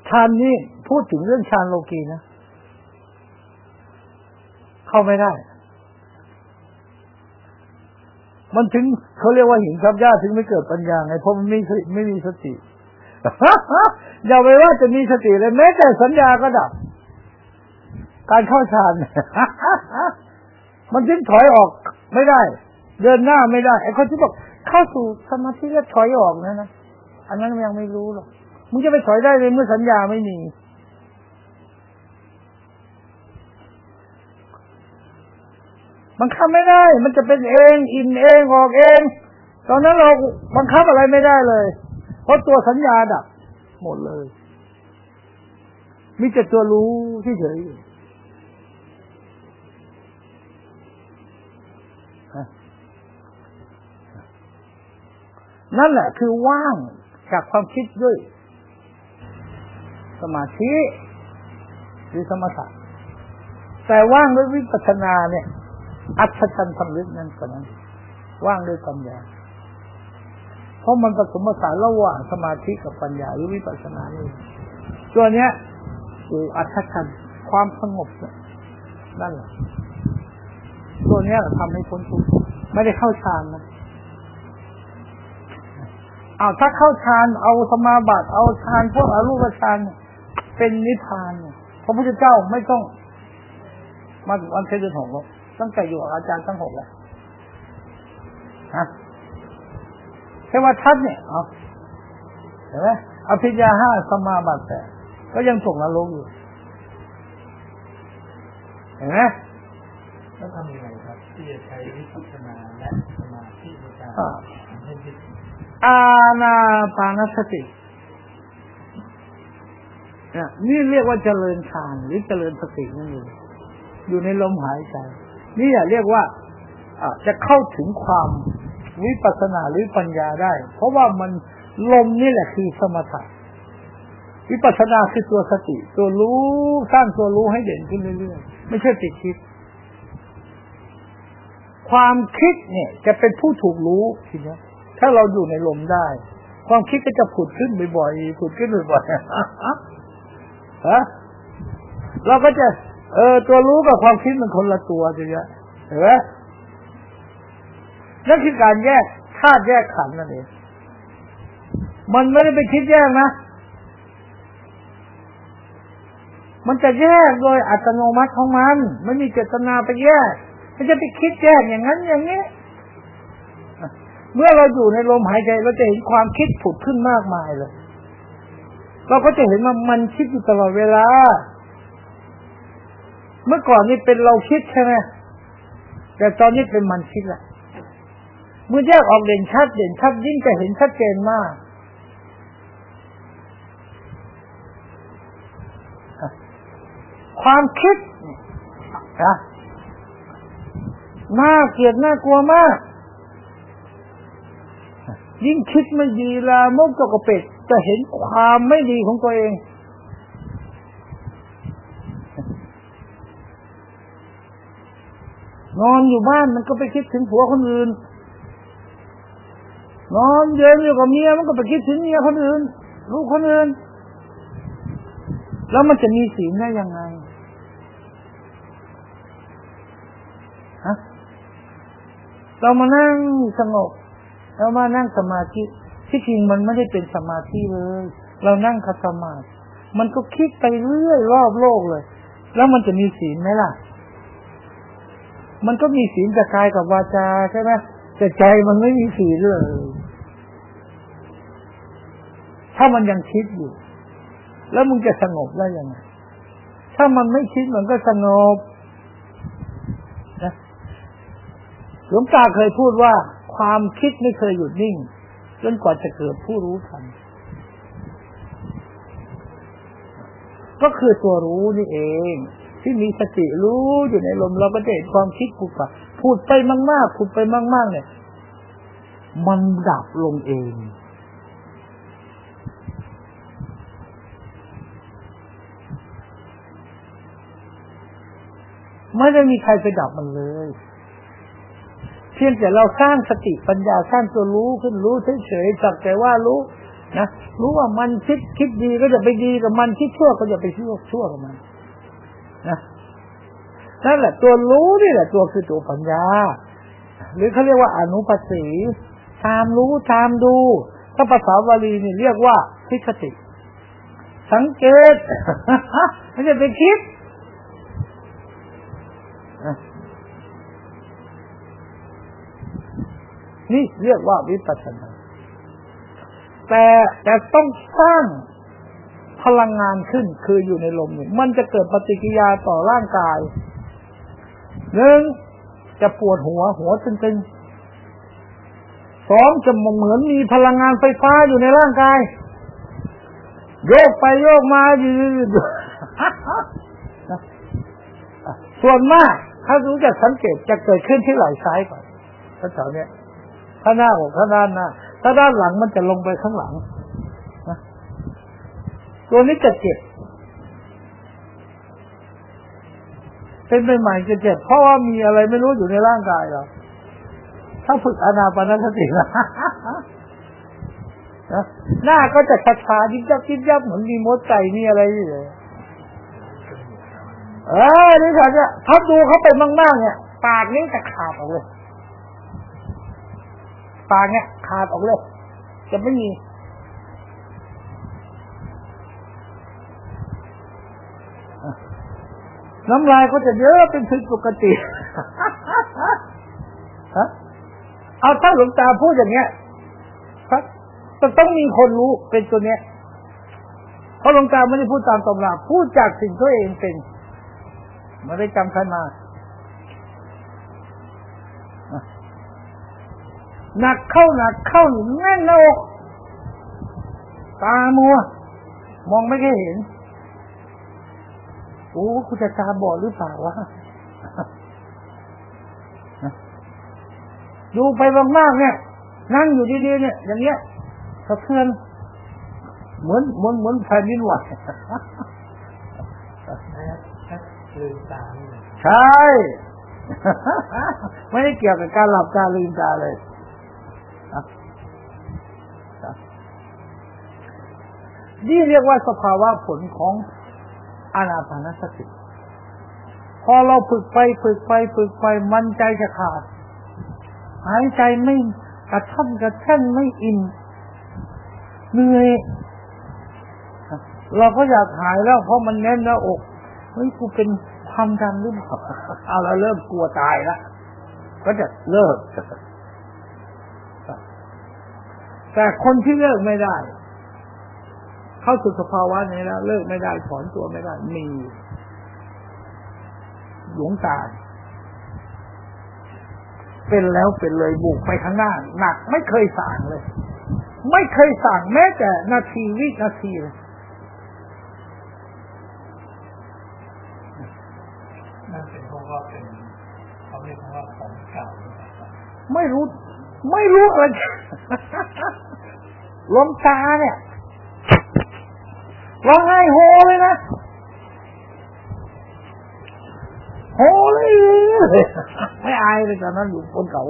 ฌานนี้พูดถึงเรื่องฌานโลกีนะ เข้าไม่ได้ มันถึงเขาเรียกว่าหินทับยาถึงไม่เกิดปัญญาไงเพราะมันไม่ไม่มีสติอย่าไปว่าจะมีสติเลยแม้แต่สัญญาก็ดับ การเข้าฌานมันจึงถอยออกไม่ได้ เดินหน้าไม่ได้ไอ้คนที่บอกเข้าสู่สมาธิแล้วถอยออกนะนะอันนั้นยังไม่รู้หรอก มึงจะไปถอยได้เลยเมื่อสัญญาไม่มีมันคับไม่ได้ มันจะเป็นเองอินเองออกเอง ตอนนั้นเราบังคับอะไรไม่ได้เลย เพราะตัวสัญญาดับ หมดเลย มีแต่ตัวรู้ที่เฉยนั่นแหละคือว่างจากความคิดด้วย สมาธิหรือสมถะแต่ว่างด้วยวิปัสสนาเนี่ย อัศจรรย์ทำลึกนั่นก็นั้น ว่างด้วยปัญญา เพราะมันผสมผสานระหว่างสมาธิกับปัญญาหรือวิปัสสนานี่ตัวเนี้ยคืออัศจรรย์ความสงบนั่นแหละตัวเนี้ยทำให้พ้นทุกข์ไม่ได้เข้าฌานนะเอาถ้าเข้าฌานเอาสมาบัติเอาฌานพวกอรูปฌานเป็นนิพพานพระพุทธเจ้าไม่ต้อง มาถึงวันเพ็ญเดือนหกตั้งแต่อยู่อาจารย์ทั้งหกแล้วฮะเทวทัศน์เนี่ยเอาเห็นไหมอภิญญาห้าสมาบัติแต่ก็ยังส่งนรกอยู่เห็นไหมแล้วทำยังไงครับ ที่จะใช้วิปัสสนาและสมาธิในการให้จิตอาณาปานสติ นี่เรียกว่าเจริญฌานหรือเจริญสตินั่นเองอยู่ในลมหายใจนี่เรียกว่าจะเข้าถึงความวิปัสสนาหรือปัญญาได้ เพราะว่ามันลมนี่แหละคือสมถะวิปัสสนาคือตัวสติ ตัวรู้สร้างตัวรู้ให้เด่นขึ้นเรื่อยๆไม่ใช่ติดคิด ความคิดเนี่ย จะเป็นผู้ถูกรู้ทีนี้ถ้าเราอยู่ในลมได้ ความคิดก็จะผุดขึ้นบ่อยๆผุดขึ้นบ่อยๆ ฮะเราก็จะ เออตัวรู้กับความคิดมันคนละตัวจะเยอะเห็นไหมนั่นคือการแยกธาตุแยกขันนั่นเองมันไม่ได้ไปคิดแยกนะมันจะแยกโดยอัตโนมัติของมันไม่มีเจตนาไปแยกมันจะไปคิดแยกอย่างนั้นอย่างนี้เมื่อเราอยู่ในลมหายใจเราจะเห็นความคิดผุดขึ้นมากมายเลย เราก็จะเห็นว่ามันคิดอยู่ตลอดเวลา เมื่อก่อนนี่เป็นเราคิดใช่ไหมแต่ตอนนี้เป็นมันคิดแหละเมื่อแยกออกเด่นชัดเด่นชัดยิ่งจะเห็นชัดเจนมากความคิดนะน่าเกลียดน่ากลัวมาก ยิ่งคิดไม่ดีลามกจกระเป็ด จะเห็นความไม่ดีของตัวเอง นอนอยู่บ้านมันก็ไปคิดถึงผัวคนอื่น นอนเดินอยู่กับเมียมันก็ไปคิดถึงเมียคนอื่น ลูกคนอื่น แล้วมันจะมีศีลได้ยังไงเรามานั่งสงบเรามานั่งสมาธิ ที่จริงมันไม่ได้เป็นสมาธิเลย เรานั่งคัตมาธิมันก็คิดไปเรื่อยรอบโลกเลย แล้วมันจะมีศีลไหมล่ะ มันก็มีศีลกับกายกับวาจาใช่ไหมแต่ใจมันไม่มีศีลเลยถ้ามันยังคิดอยู่ แล้วมึงจะสงบได้ยังไงถ้ามันไม่คิดมันก็สงบนะหลวงตาเคยพูดว่า ความคิดไม่เคยหยุดนิ่ง จนกว่าจะเกิดผู้รู้ทันก็คือตัวรู้นี่เอง ที่มีสติรู้อยู่ในลมเราก็จะเห็นความคิดพูดไปพูดไปมากๆพูดไปมาก ๆ เนี่ย มันดับลงเอง ไม่ได้มีใครไปดับมันเลย เพียงแต่เราสร้างสติปัญญาสร้างตัวรู้ขึ้นรู้เฉยๆสักแต่ว่ารู้นะรู้ว่ามันคิดคิดดีก็จะไปดีกับมันคิดชั่วก็จะไปชั่วชั่วกับมันนะนั่นแหละตัวรู้นี่แหละตัวคือตัวปัญญา หรือเขาเรียกว่าอนุปัสสีตามรู้ตามดู ถ้าภาษาบาลีนี่เรียกว่าทิฏฐิสังเกตไม่ใช่ไปคิด นี่เรียกว่าวิปัสสนา แต่แต่ต้องสร้างพลังงานขึ้นคืออยู่ในลมนี่มันจะเกิดปฏิกิริยาต่อร่างกายหนึ่งจะปวดหัวหัวตึงๆสองจะเหมือนมีพลังงานไฟฟ้าอยู่ในร่างกาย โยกไปโยกมาอยู่ส่วนมาก ถ้ารู้จักสังเกตจะเกิดขึ้นที่ไหล่ซ้ายก่อนแถวเนี้ย ถ้าหน้าอกถ้าด้านหน้า ถ้าด้านหลังมันจะลงไปข้างหลังนะตัวนี้จะเจ็บ เป็นใหม่ๆจะเจ็บ เพราะว่ามีอะไรไม่รู้อยู่ในร่างกายเราถ้าฝึกอนาปานสตินะหน้าก็จะชาชายิบยับยิบยับเหมือนมีมดไก่มีอะไรอยู่เลยเออนี่ค่ะเนี่ยถ้าดูเขาไปมากๆเนี่ย ปากนี้จะขาดออกเลย ปากเนี่ยขาดออกเลยจะไม่มีน้ำลายก็จะเยอะเป็นผิดปกติฮะเอาถ้าหลวงตาพูดอย่างเงี้ยจะต้องมีคนรู้เป็นตัวเนี้ย เพราะหลวงตาไม่ได้พูดตามตำราพูดจากสิ่งตัวเองเป็นไม่ได้จำใครมา หนักเข้าหนักเข้าหนุนแน่นหน้าอกตามัว มองไม่ค่เห็นโอ้คุณจะตาบอดหรือเปล่าวะดูไปมากๆเนี่ย นั่งอยู่ดีๆเนี่ย อย่างเงี้ยสะเทือน เหมือนเหมือนเหมือนแผ่นดินไหวลืมตาใช่ ไม่ได้เกี่ยวกับการหลับตาลืมตาเลย นี่เรียกว่าสภาวะผลของอานาปานสติ พอเราฝึกไปฝึกไปฝึกไปมันใจจะขาด หายใจไม่กระท่อนกระแท่นไม่อิ่มเหนื่อยเราก็อยากหายแล้วเพราะมันแน่นหน้าอกเฮ้ยกูเป็นความดันหรือเปล่าเอาเราเริ่มกลัวตายแล้วก็จะเลิก แต่คนที่เลิกไม่ได้ เข้าสู่สภาวะนี้แล้วเลิกไม่ได้ถอนตัวไม่ได้ มีหลวงตาเป็นแล้วเป็นเลยบุกไปข้างหน้า หนักไม่เคยสั่งเลย ไม่เคยสั่งแม้แต่นาทีวินาทีเลยนั่นเป็นเพราะว่าเป็นเขาเรียกว่าของเก่าไม่รู้ ไม่รู้อะไร ลมตาเนี่ยร้องไห้โฮเลยนะโฮเลยไม่อายเลยตอนนั้นอยู่คนเก่า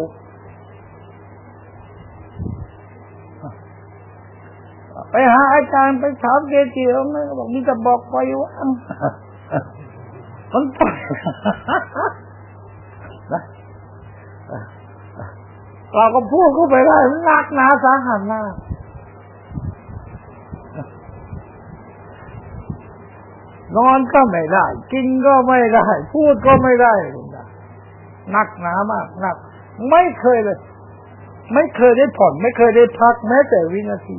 ไปหาอาจารย์ไปถามเกจิเขาไม่บอกมีแต่บอกไปว่ามันต่อยนะเราก็พูดเข้าไปได้หนักหนาสาหัสมาก นอนก็ไม่ได้ กินก็ไม่ได้ พูดก็ไม่ได้หนักหนามากหนัก ไม่เคยเลย ไม่เคยได้ผ่อน ไม่เคยได้พักแม้แต่วินาที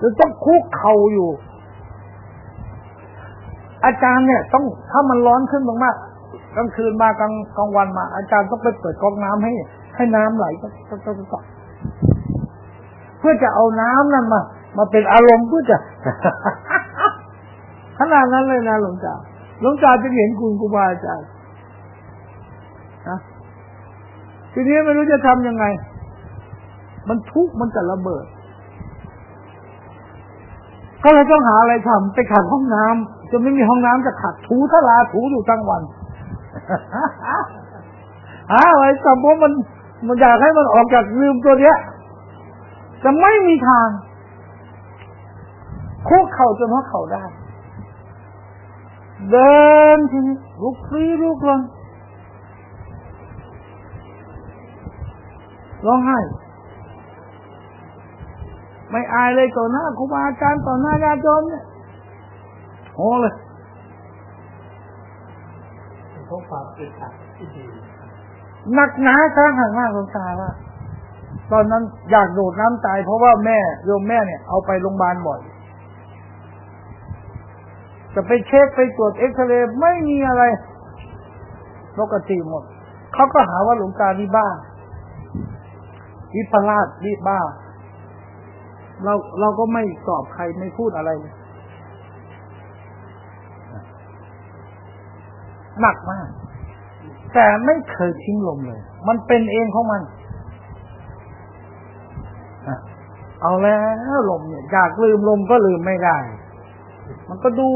จะต้องคุกเข่าอยู่ อาจารย์เนี่ย ต้องถ้ามันร้อนขึ้นมากๆกลางคืนมากลางกลางวันมา อาจารย์ต้องไปเปิดกอกน้ำให้ ให้น้ำไหลก็ก็ก็เพื่อจะเอาน้ำนั่นมา มาเป็นอารมณ์เพื่อจะขนาดนั้นเลยนะหลวงตาหลวงตาจะเห็นคุณครูบาอาจารย์นะทีนี้ไม่รู้จะทำยังไง มันทุกข์มันจะระเบิด ก็เลยต้องหาอะไรทำไปขัดห้องน้ำจะไม่มีห้องน้ำจะขัดถูทลาถูอยู่ทั้งวันหาอะไรทำเพราะมันมันอยากให้มันออกจากลืมตัวเนี้ยจะไม่มีทาง คุกเข่าจนหัวเข่าได้ เดินทีนี้ลุกลี้ลุกลงร้องไห้ ไม่อายเลยต่อหน้าครูบาอาจารย์ต่อหน้าญาติโยมเนี่ยโอ้เลยเป็นเพราะความอึดอัดที่ดีหนักหนาสาหัสมากหลวงตาว่าตอนนั้นอยากโดดน้ำตายเพราะว่าแม่โยมแม่เนี่ยเอาไปโรงพยาบาลบ่อย จะไปเช็คไปตรวจเอ็กซเรย์ไม่มีอะไร ปกติหมด เขาก็หาว่าหลวงตานี่บ้า วิปลาสวิบ้า เราเราก็ไม่ตอบใครไม่พูดอะไรเลยหนักมาก แต่ไม่เคยทิ้งลมเลย มันเป็นเองของมันเอาแล้วลมเนี่ยอยากลืมลมก็ลืมไม่ได้ มันก็ดู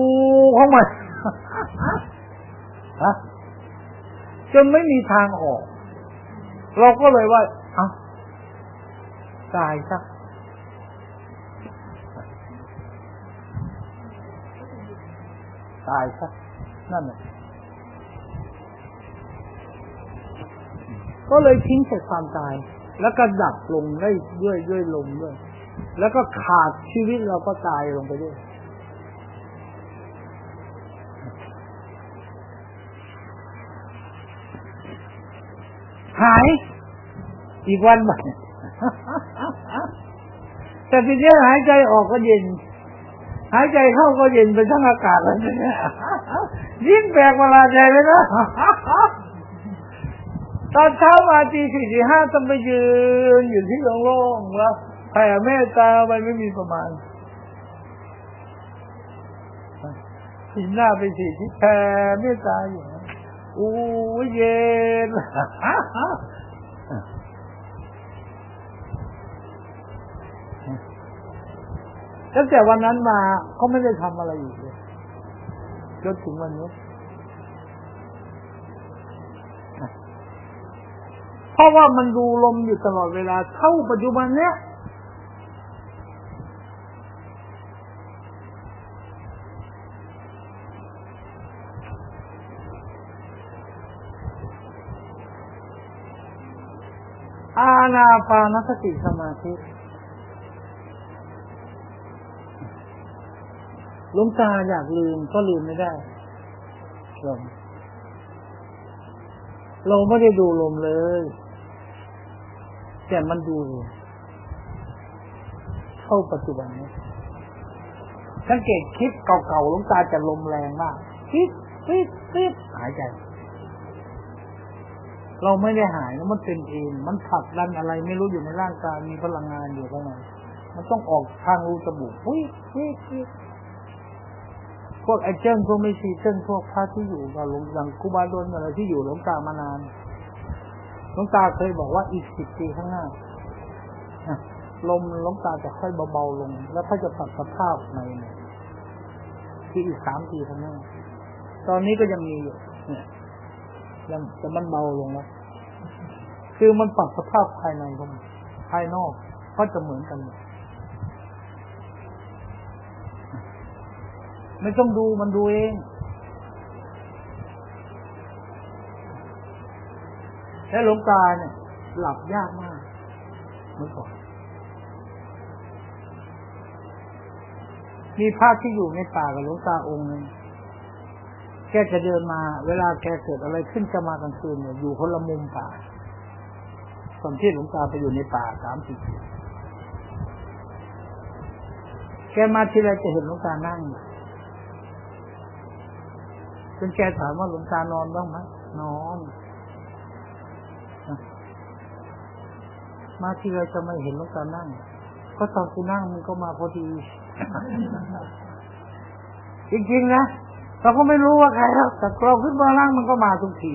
ของมันฮะจนไม่มีทางออก เราก็เลยว่าเอาตายซะตายซะนั่นแหละก็เลยทิ้งแต่ความตาย แล้วก็ดับลงได้ด้วยด้วยลมด้วย แล้วก็ขาดชีวิตเราก็ตายลงไปด้วย หาย อีกวันใหม่แต่ทีนี้หายใจออกก็เย็น หายใจเข้าก็เย็นไปทั้งอากาศแล้วเนี่ยยิ่งแปลกประหลาดใจเลยนะตอนเช้ามาตีสี่ตีห้าต้องไปยืนอยู่ที่โล่งๆแล้วแผ่เมตตาไปไม่มีประมาณหินหน้าไปสี่ที่แผ่เมตตาอยู่ อู้เย็นตั้งแต่วันนั้นมาเขาไม่ได้ทำอะไรอีกเลยจนถึงวันนี้เพราะว่ามันดูลมอยู่ตลอดเวลาเท่าปัจจุบันเนี้ย อาณาปานสติสมาธิลวงตาอยากลืมก็ลืมไม่ได้ลมเราไม่ได้ดูลมเลย แต่มันดู เข้าปัจจุบันนี้สังเกตคลิปเก่าๆลวงตาจะลมแรงมากคิดคิดคิดหายใจ เราไม่ได้หายนะมันเป็นเองมันผลักดันอะไร ไม่รู้อยู่ในร่างกายมีพลังงานอยู่ข้างในมันต้องออกทางรูจมูกอุ้ยอุ้ยอุ้พวกไอ้เจ้งพวกไม่ชีเจ้งพวกพระที่อยู่กับหลวงอย่างคูบาดนอะไรที่อยู่หลวงตามานานหลวงตาเคยบอกว่าอีกสิบปีข้างหน้าลมหลวงตาจะค่อยเบาๆลง แล้วก็จะปรับสภาพในที่อีกสามปีข้างหน้าตอนนี้ก็ยังมีอยู่เนี่ย ยังแต่มันเบาลงแล้วคือมันปรับสภาพภายในของภายนอกก็จะเหมือนกัน ไม่ต้องดูมันดูเองแล้วหลวงตาเนี่ย หลับยากมากเมื่อก่อนมีพระที่อยู่ในป่ากับหลวงตาองค์หนึง แกจะเดินมา เวลาแกเกิดอะไรขึ้นจะมากลางคืนเนี่ยอยู่คนละมุมป่าตอนที่หลวงตาไปอยู่ในป่าสามสิบแกมาทีไรจะเห็นหลวงตานั่งจนแกถามว่าหลวงตานอนบ้างไหมนอนมาทีไรจะไม่เห็นหลวงตานั่งก็ตอนกูนั่งมันก็มาพอดี จริงๆนะ เราก็ไม่รู้ว่าใครแล้วแต่เราขึ้นมานั่งมันก็มาทุกที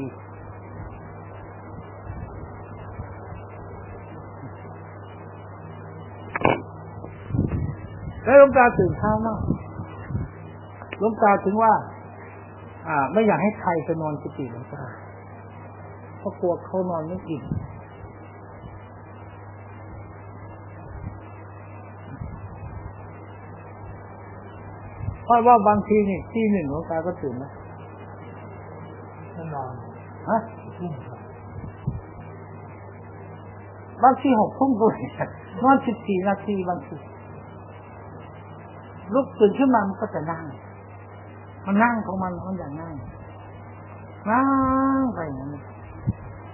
แล้วลวงตาตื่นเช้ามากลวงตาถึงว่า อ่า ไม่อยากให้ใครไปนอนกุฏิหลวงตาเพราะกลัวเขานอนไม่อิ่ม เพราะว่าบางทีนี่ที่หนึ่งหลวงตาก็ตื่นนะแน่นอนฮะทุ่มครับบางทีหกทุ่มก็มีนอนสิบสี่นาทีบางทีลุกตื่นขึ้นมามันก็จะนั่ง มันนั่งของมันมันอย่างนั่งนั่งไปอย่างนั้น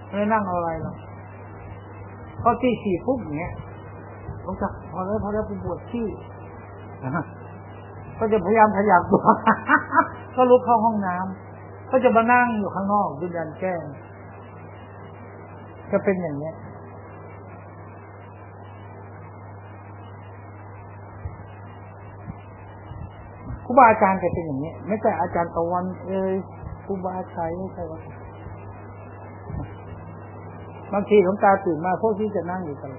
ไม่นั่งเอาอะไรหรอกพอตีสี่ปุ๊บอย่างเงี้ยหลวงตาพอแล้วพอแล้วไปบวชที่นะ ก็จะพยายามขยับตัวก็ลุกเข้าห้องน้ำก็จะมานั่งอยู่ข้างนอกยืนยันแก้งจะเป็นอย่างเนี้ยครูบาอาจารย์จะเป็นอย่างนี้ไม่ใช่อาจารย์ตะวันเอ้ยครูบาชัยไม่ใช่ว่าบางทีหลวงตาตื่นมาพวกที่จะนั่งอยู่กัน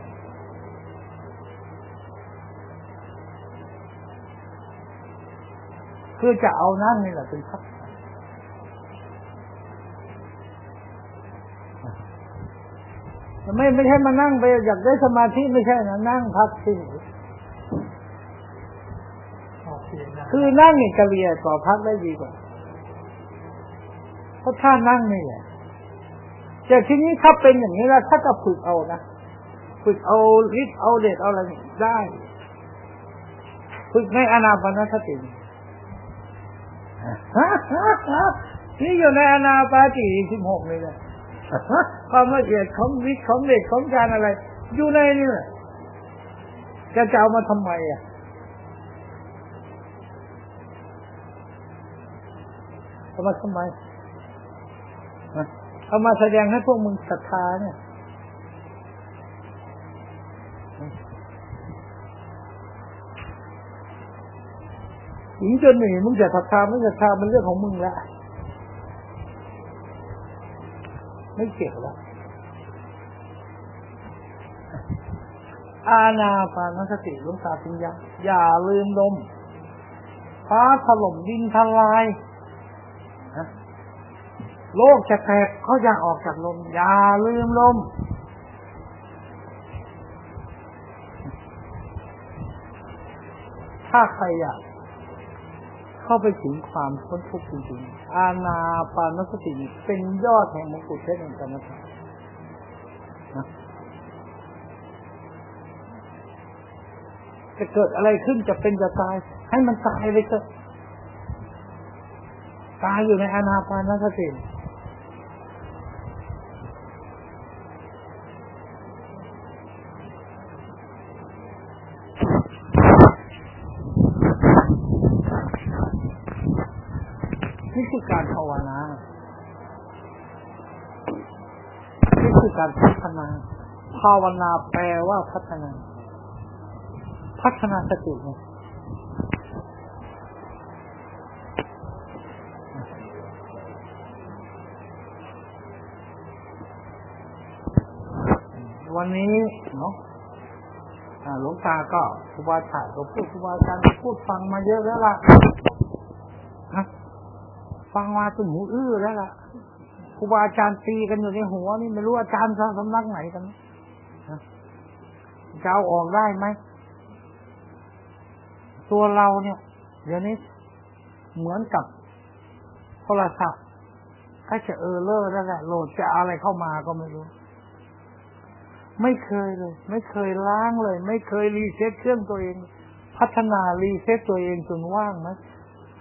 คือจะเอานั่งนี่แหละเป็นพักไม่ไม่ใช่มานั่งไปอยากได้สมาธิไม่ใช่นะนั่งพักที่ไหนออกเสียงนะคือนั่งนี่กะเลียต่อพักได้ดีกว่าเพราะท่านั่งนี่แหละแต่ทีนี้ถ้าเป็นอย่างนี้แล้วถ้าจะฝึกเอานะฝึกเอาฤทธิ์เอาเดชเอาอะไรนี่ได้ ฝึกในอนาปานสติ นี่อยู่ในอนาปาติสิบหกเลยนะความละเอียดของฤทธิ์ของเดชของการอะไร อยู่ในนี่แหละจะจะเอามาทำไมอะเอามาทำไมเอามาแสดงให้พวกมึงศรัทธาเนี่ย ถึงจนหนีมึงจะศรัทธาไม่ศรัทธามันเรื่องของมึงละไม่เกี่ยวละอาณาปานสติลุงตาปัญญาอย่าลืมลม ฟ้าถล่มดินทลายโลกจะแตกเขาอยากออกจากลม อย่าลืมลม ถ้าใครอยาก เข้าไปถึงความพ้นทุกข์จริงๆ อาณาปานสติเป็นยอดแห่งมงกุฎเพชรแห่งกรรมฐานนะจะเกิดอะไรขึ้นจะเป็นจะตาย ให้มันตายไปเถอะตายอยู่ในอาณาปานสติ นี่คือการภาวนา นี่คือ การพัฒนา ภาวนาแปลว่าพัฒนา พัฒนาสติไงวันนี้เนาะหลวงตาก็ครูบาอาจารย์ก็พูดครูบาอาจารย์พูดฟังมาเยอะแล้วล่ะฟังมาจนหูอื้อแล้วล่ะ ครูบาอาจารย์ตีกันอยู่ในหัวนี่ไม่รู้อาจารย์สำนักไหนกันจะเอาออกได้ไหมตัวเราเนี่ย เดี๋ยวนี้เหมือนกับโทรศัพท์ก็จะ error นั่นแหละโหลดจะอะไรเข้ามาก็ไม่รู้ ไม่เคยเลย ไม่เคยล้างเลย ไม่เคย reset เครื่องตัวเอง พัฒนารีเซ็ตตัวเองจนว่างไหม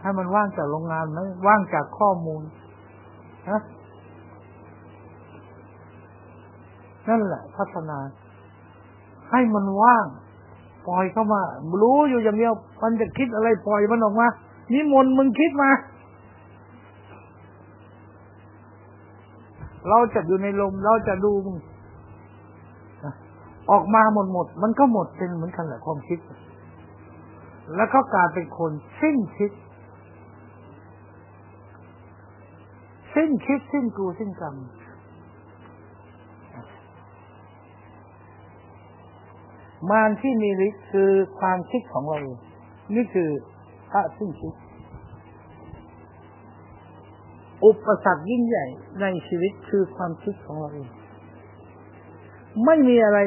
ให้มันว่างจากโรงงานไหมว่างจากข้อมูลนะ นั่นแหละ พัฒนา ให้มันว่าง ปล่อยเข้ามา รู้อยู่อย่างเดียว มันจะคิดอะไรปล่อยมันออกมานิมนต์มึงคิดมา เราจะอยู่ในลม เราจะดูมึงออกมาหมดหมด มันก็หมดเป็นเหมือนกันแหละความคิด แล้วก็กลายเป็นคนสิ้นคิด สิ้นคิดสิ้นกูสิ้นกรรม มารที่มีฤทธิ์คือความคิดของเราเองนี่คือพระสิ้นคิด อุปสรรคยิ่งใหญ่ในชีวิตคือความคิดของเราเอง ไม่มีอะไร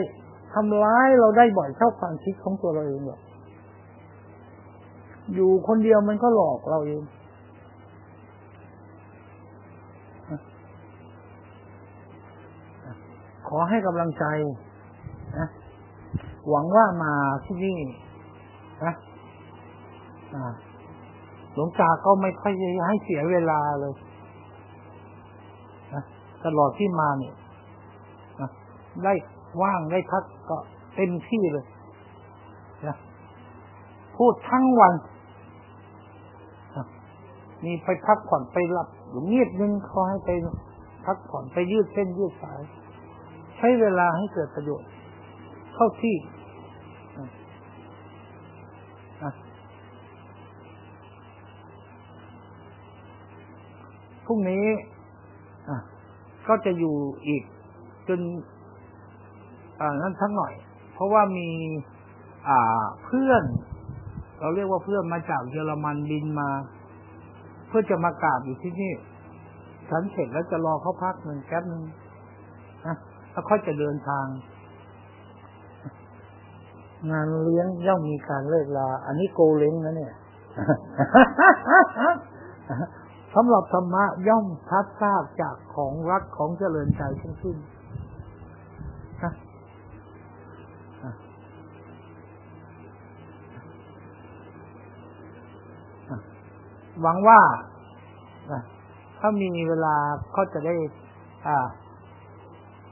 ทำร้ายเราได้บ่อยเท่าความคิดของตัวเราเองหรอกอยู่คนเดียวมันก็หลอกเราเอง ขอให้กำลังใจ หวังว่ามาที่นี่นะหลวงตาก็ไม่ค่อยให้เสียเวลาเลยนะตลอดที่มาเนี่ยนะได้ว่างได้พักก็เต็มที่เลยนะพูดทั้งวันนะมีไปพักผ่อนไปหลับหรือเงียบนึงขอให้ไปพักผ่อนไปยืดเส้นยืดสาย ใช้เวลาให้เกิดประโยชน์ เข้าที่ พรุ่งนี้ก็จะอยู่อีกจนนั้นทั้งหน่อย เพราะว่ามีอ่าเพื่อน เราเรียกว่าเพื่อนมาจากเยอรมันบินมา เพื่อจะมากราบอยู่ที่นี่ ฉันเสร็จแล้วจะรอเขาพักหนึ่งแก๊บหนึ่งนะแล้วค่อยจะเดินทาง งานเลี้ยงย่อมมีการเลิกลา อันนี้โกเล้งนะเนี่ย สำหรับธรรมะย่อมพัดทราบจากของรักของเจริญใจทั้งสิ้นหวังว่าถ้ามีเวลาก็จะได้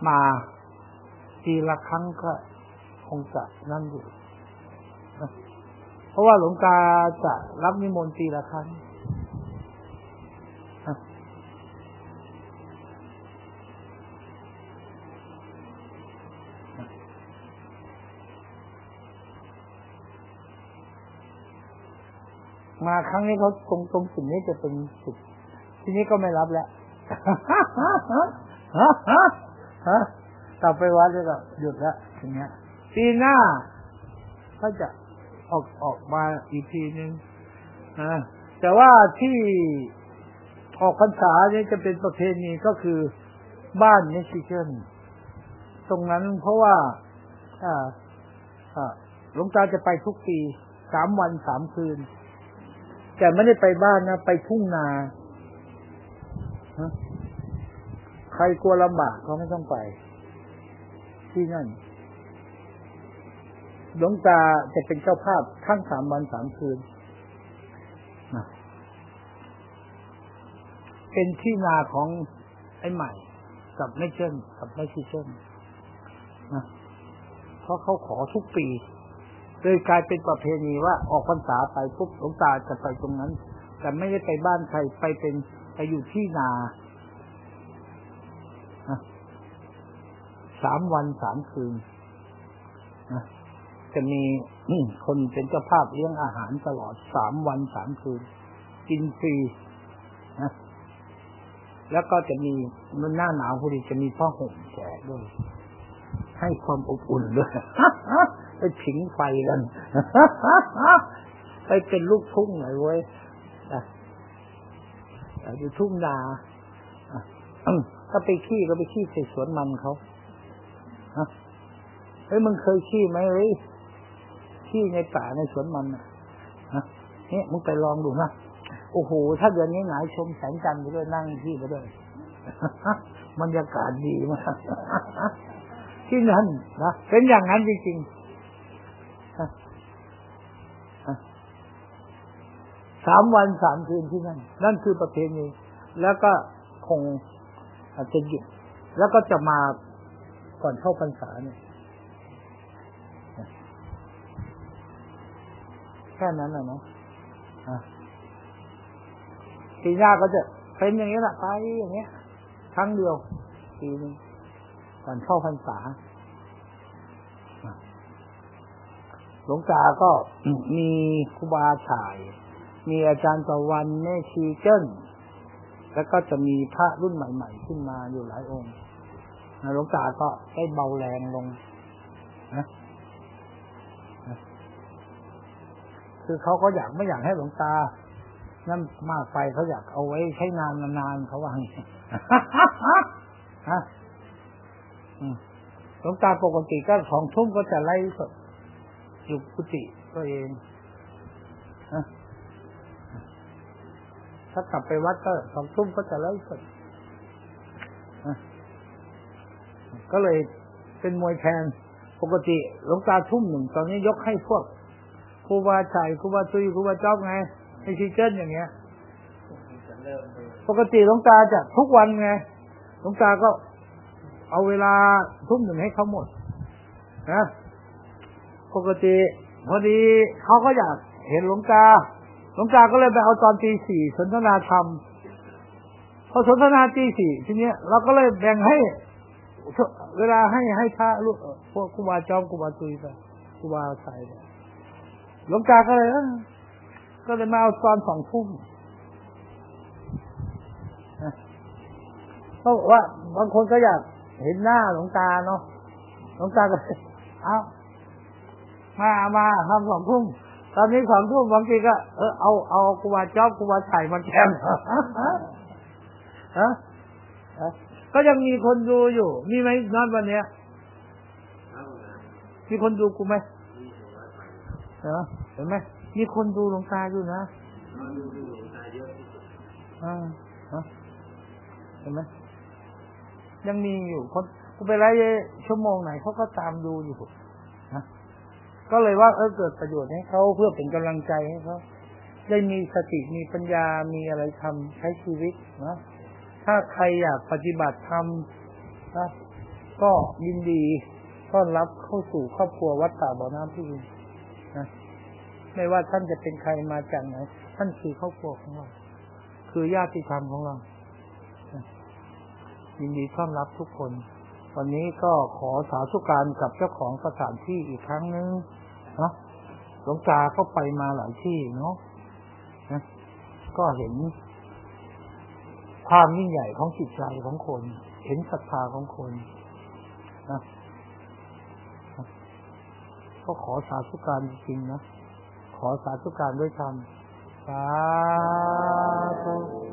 มาทีละครั้งก็คงจะนั่นอยู่ เพราะว่าหลวงตาจะรับนิมนต์ทีละครั้ง มาครั้งนี้เขาตรงตรงสิ่งนี้จะเป็นสุดทีนี้ก็ไม่รับแล้วกลับไปวัดแล้วก็หยุดแล้วอย่างเงี้ยปีหน้าก็จะออกออกมาอีกทีนึงนะแต่ว่าที่ออกพรรษาเนี่ยจะเป็นประเพณีก็คือบ้านเมชิเกนตรงนั้นเพราะว่าอ่าอ่าหลวงตาจะไปทุกปีสามวันสามคืน แต่ไม่ได้ไปบ้านนะไปทุ่งนาใครกลัวลำบากเขาไม่ต้องไป ที่นั่นหลวงตาจะเป็นเจ้าภาพทั้งสามวันสามคืน เป็นที่นาของไอ้ใหม่ กับไม่เช่นกับไม่ชีเช่นนะเพราะเขาขอทุกปี เลยกลายเป็นประเพณีว่าออกพรรษาไปปุ๊บหลวงตาจะไปตรงนั้น แต่ไม่ได้ไปบ้านใครไปเป็นไปอยู่ที่นาสามวันสามคืนจะมีคนเป็นเจ้าภาพเลี้ยงอาหารตลอดสามวันสามคืน กินฟรีนะแล้วก็จะมีมันหน้าหนาวพอดีจะมีผ้าห่มแจกด้วย ให้ความอบอุ่นด้วย ไปผิงไฟกันไปเป็นลูกทุ่งหน่อยเว้ยอยู่ทุ่งนาถ้าไปขี้ก็ไปขี้ใส่สวนมันเขาเฮ้ยมึงเคยขี้ไหมเฮ้ยขี้ในป่าในสวนมันนะเนี่ยมึงไปลองดูนะโอ้โห ถ้าเดือนนี้หงายชมแสงจันทร์ไปด้วยนั่งขี้ไปด้วยบรรยากาศดีมากที่นั่นนะเป็นอย่างนั้นจริงๆ สามวันสามคืนที่นั่น นั่นคือประเพณี แล้วก็คงอาจจะหยุด แล้วก็จะมาก่อนเข้าพรรษาเนี่ยแค่นั้นนะเนาะปีหน้าก็จะเป็นอย่างนี้แหละไปอย่างเงี้ย ครั้งเดียวปีนึงก่อนเข้าพรรษา หลวงตาก็มีครูบาฉาย มีอาจารย์ตะวันแม่ชีเจิ้นแล้วก็จะมีพระรุ่นใหม่ ๆ ขึ้นมาอยู่หลายองค์หลวงตาก็ได้เบาแรงลงนะคือเขาก็อยากไม่อยากให้หลวงตา นั่นมากไปเขาอยากเอาไว้ใช้นานนานๆเขาว่างฮะหลวงตาปกติก็สองทุ่มก็จะไล่สด อยู่กุฏิตัวเองถ้ากลับไปวัดก็สองทุ่มก็จะไล่สดก็เลยเป็นมวยแทนปกติหลวงตาทุ่มหนึ่งตอนนี้ยกให้พวกครูบาชัยครูบาตุยครูบาจ๊อบไงไอชีเจิ้นอย่างเงี้ย ปกติหลวงตาจะทุกวันไงหลวงตาก็เอาเวลาทุ่มหนึ่งให้เขาหมดนะ ปกติ พอดีเขาก็อยากเห็นหลวงตาหลวงตาก็เลยไปเอาตอนตีสี่สนทนาธรรมพอสนทนาตีสี่ทีเนี้ยเราก็เลยแบ่งให้ เวลาให้ให้พระลูกพวกครูบาจอมครูบาตุยไปครูบาใส่หลวงตาก็เลยก็เลยมาเอาตอนสองทุ่มเขาบอกว่าบางคนก็อยากเห็นหน้าหลวงตาเนาะหลวงตาก็เอา มามาทำสองทุ่มตอนนี้สองทุ่มบางทีก็เออเอาเอาครูบาจอบครูบาไฉมาแทนฮะก็ยังมีคนดูอยู่ มีไหมนัดวันเนี้ยมีคนดูกูไหมเห็นไหมมีคนดูหลวงตาอยู่นะเห็นไหมยังมีอยู่คนกูไปไล่ชั่วโมงไหนเขาก็ตามดูอยู่นะ ก็เลยว่าเออเกิดประโยชน์ให้เขาเพื่อเป็นกำลังใจให้เขาได้มีสติมีปัญญามีอะไรทำใช้ชีวิตนะถ้าใครอยากปฏิบัติธรรมนะก็ยินดีต้อนรับเข้าสู่ครอบครัววัดป่าบ่อน้ำพี่นะไม่ว่าท่านจะเป็นใครมาจากไหนท่านคือครอบครัวของเรา คือญาติธรรมของเรายินดีต้อนรับทุกคน วันนี้ก็ขอสาธุการกับเจ้าของสถานที่อีกครั้งนึงนะหลวงตาก็ไปมาหลายที่เนาะนะก็เห็นความยิ่งใหญ่ของจิตใจของคน เห็นศรัทธาของคนนะก็ขอสาธุการจริงๆนะ ขอสาธุการด้วยธรรมสาธุ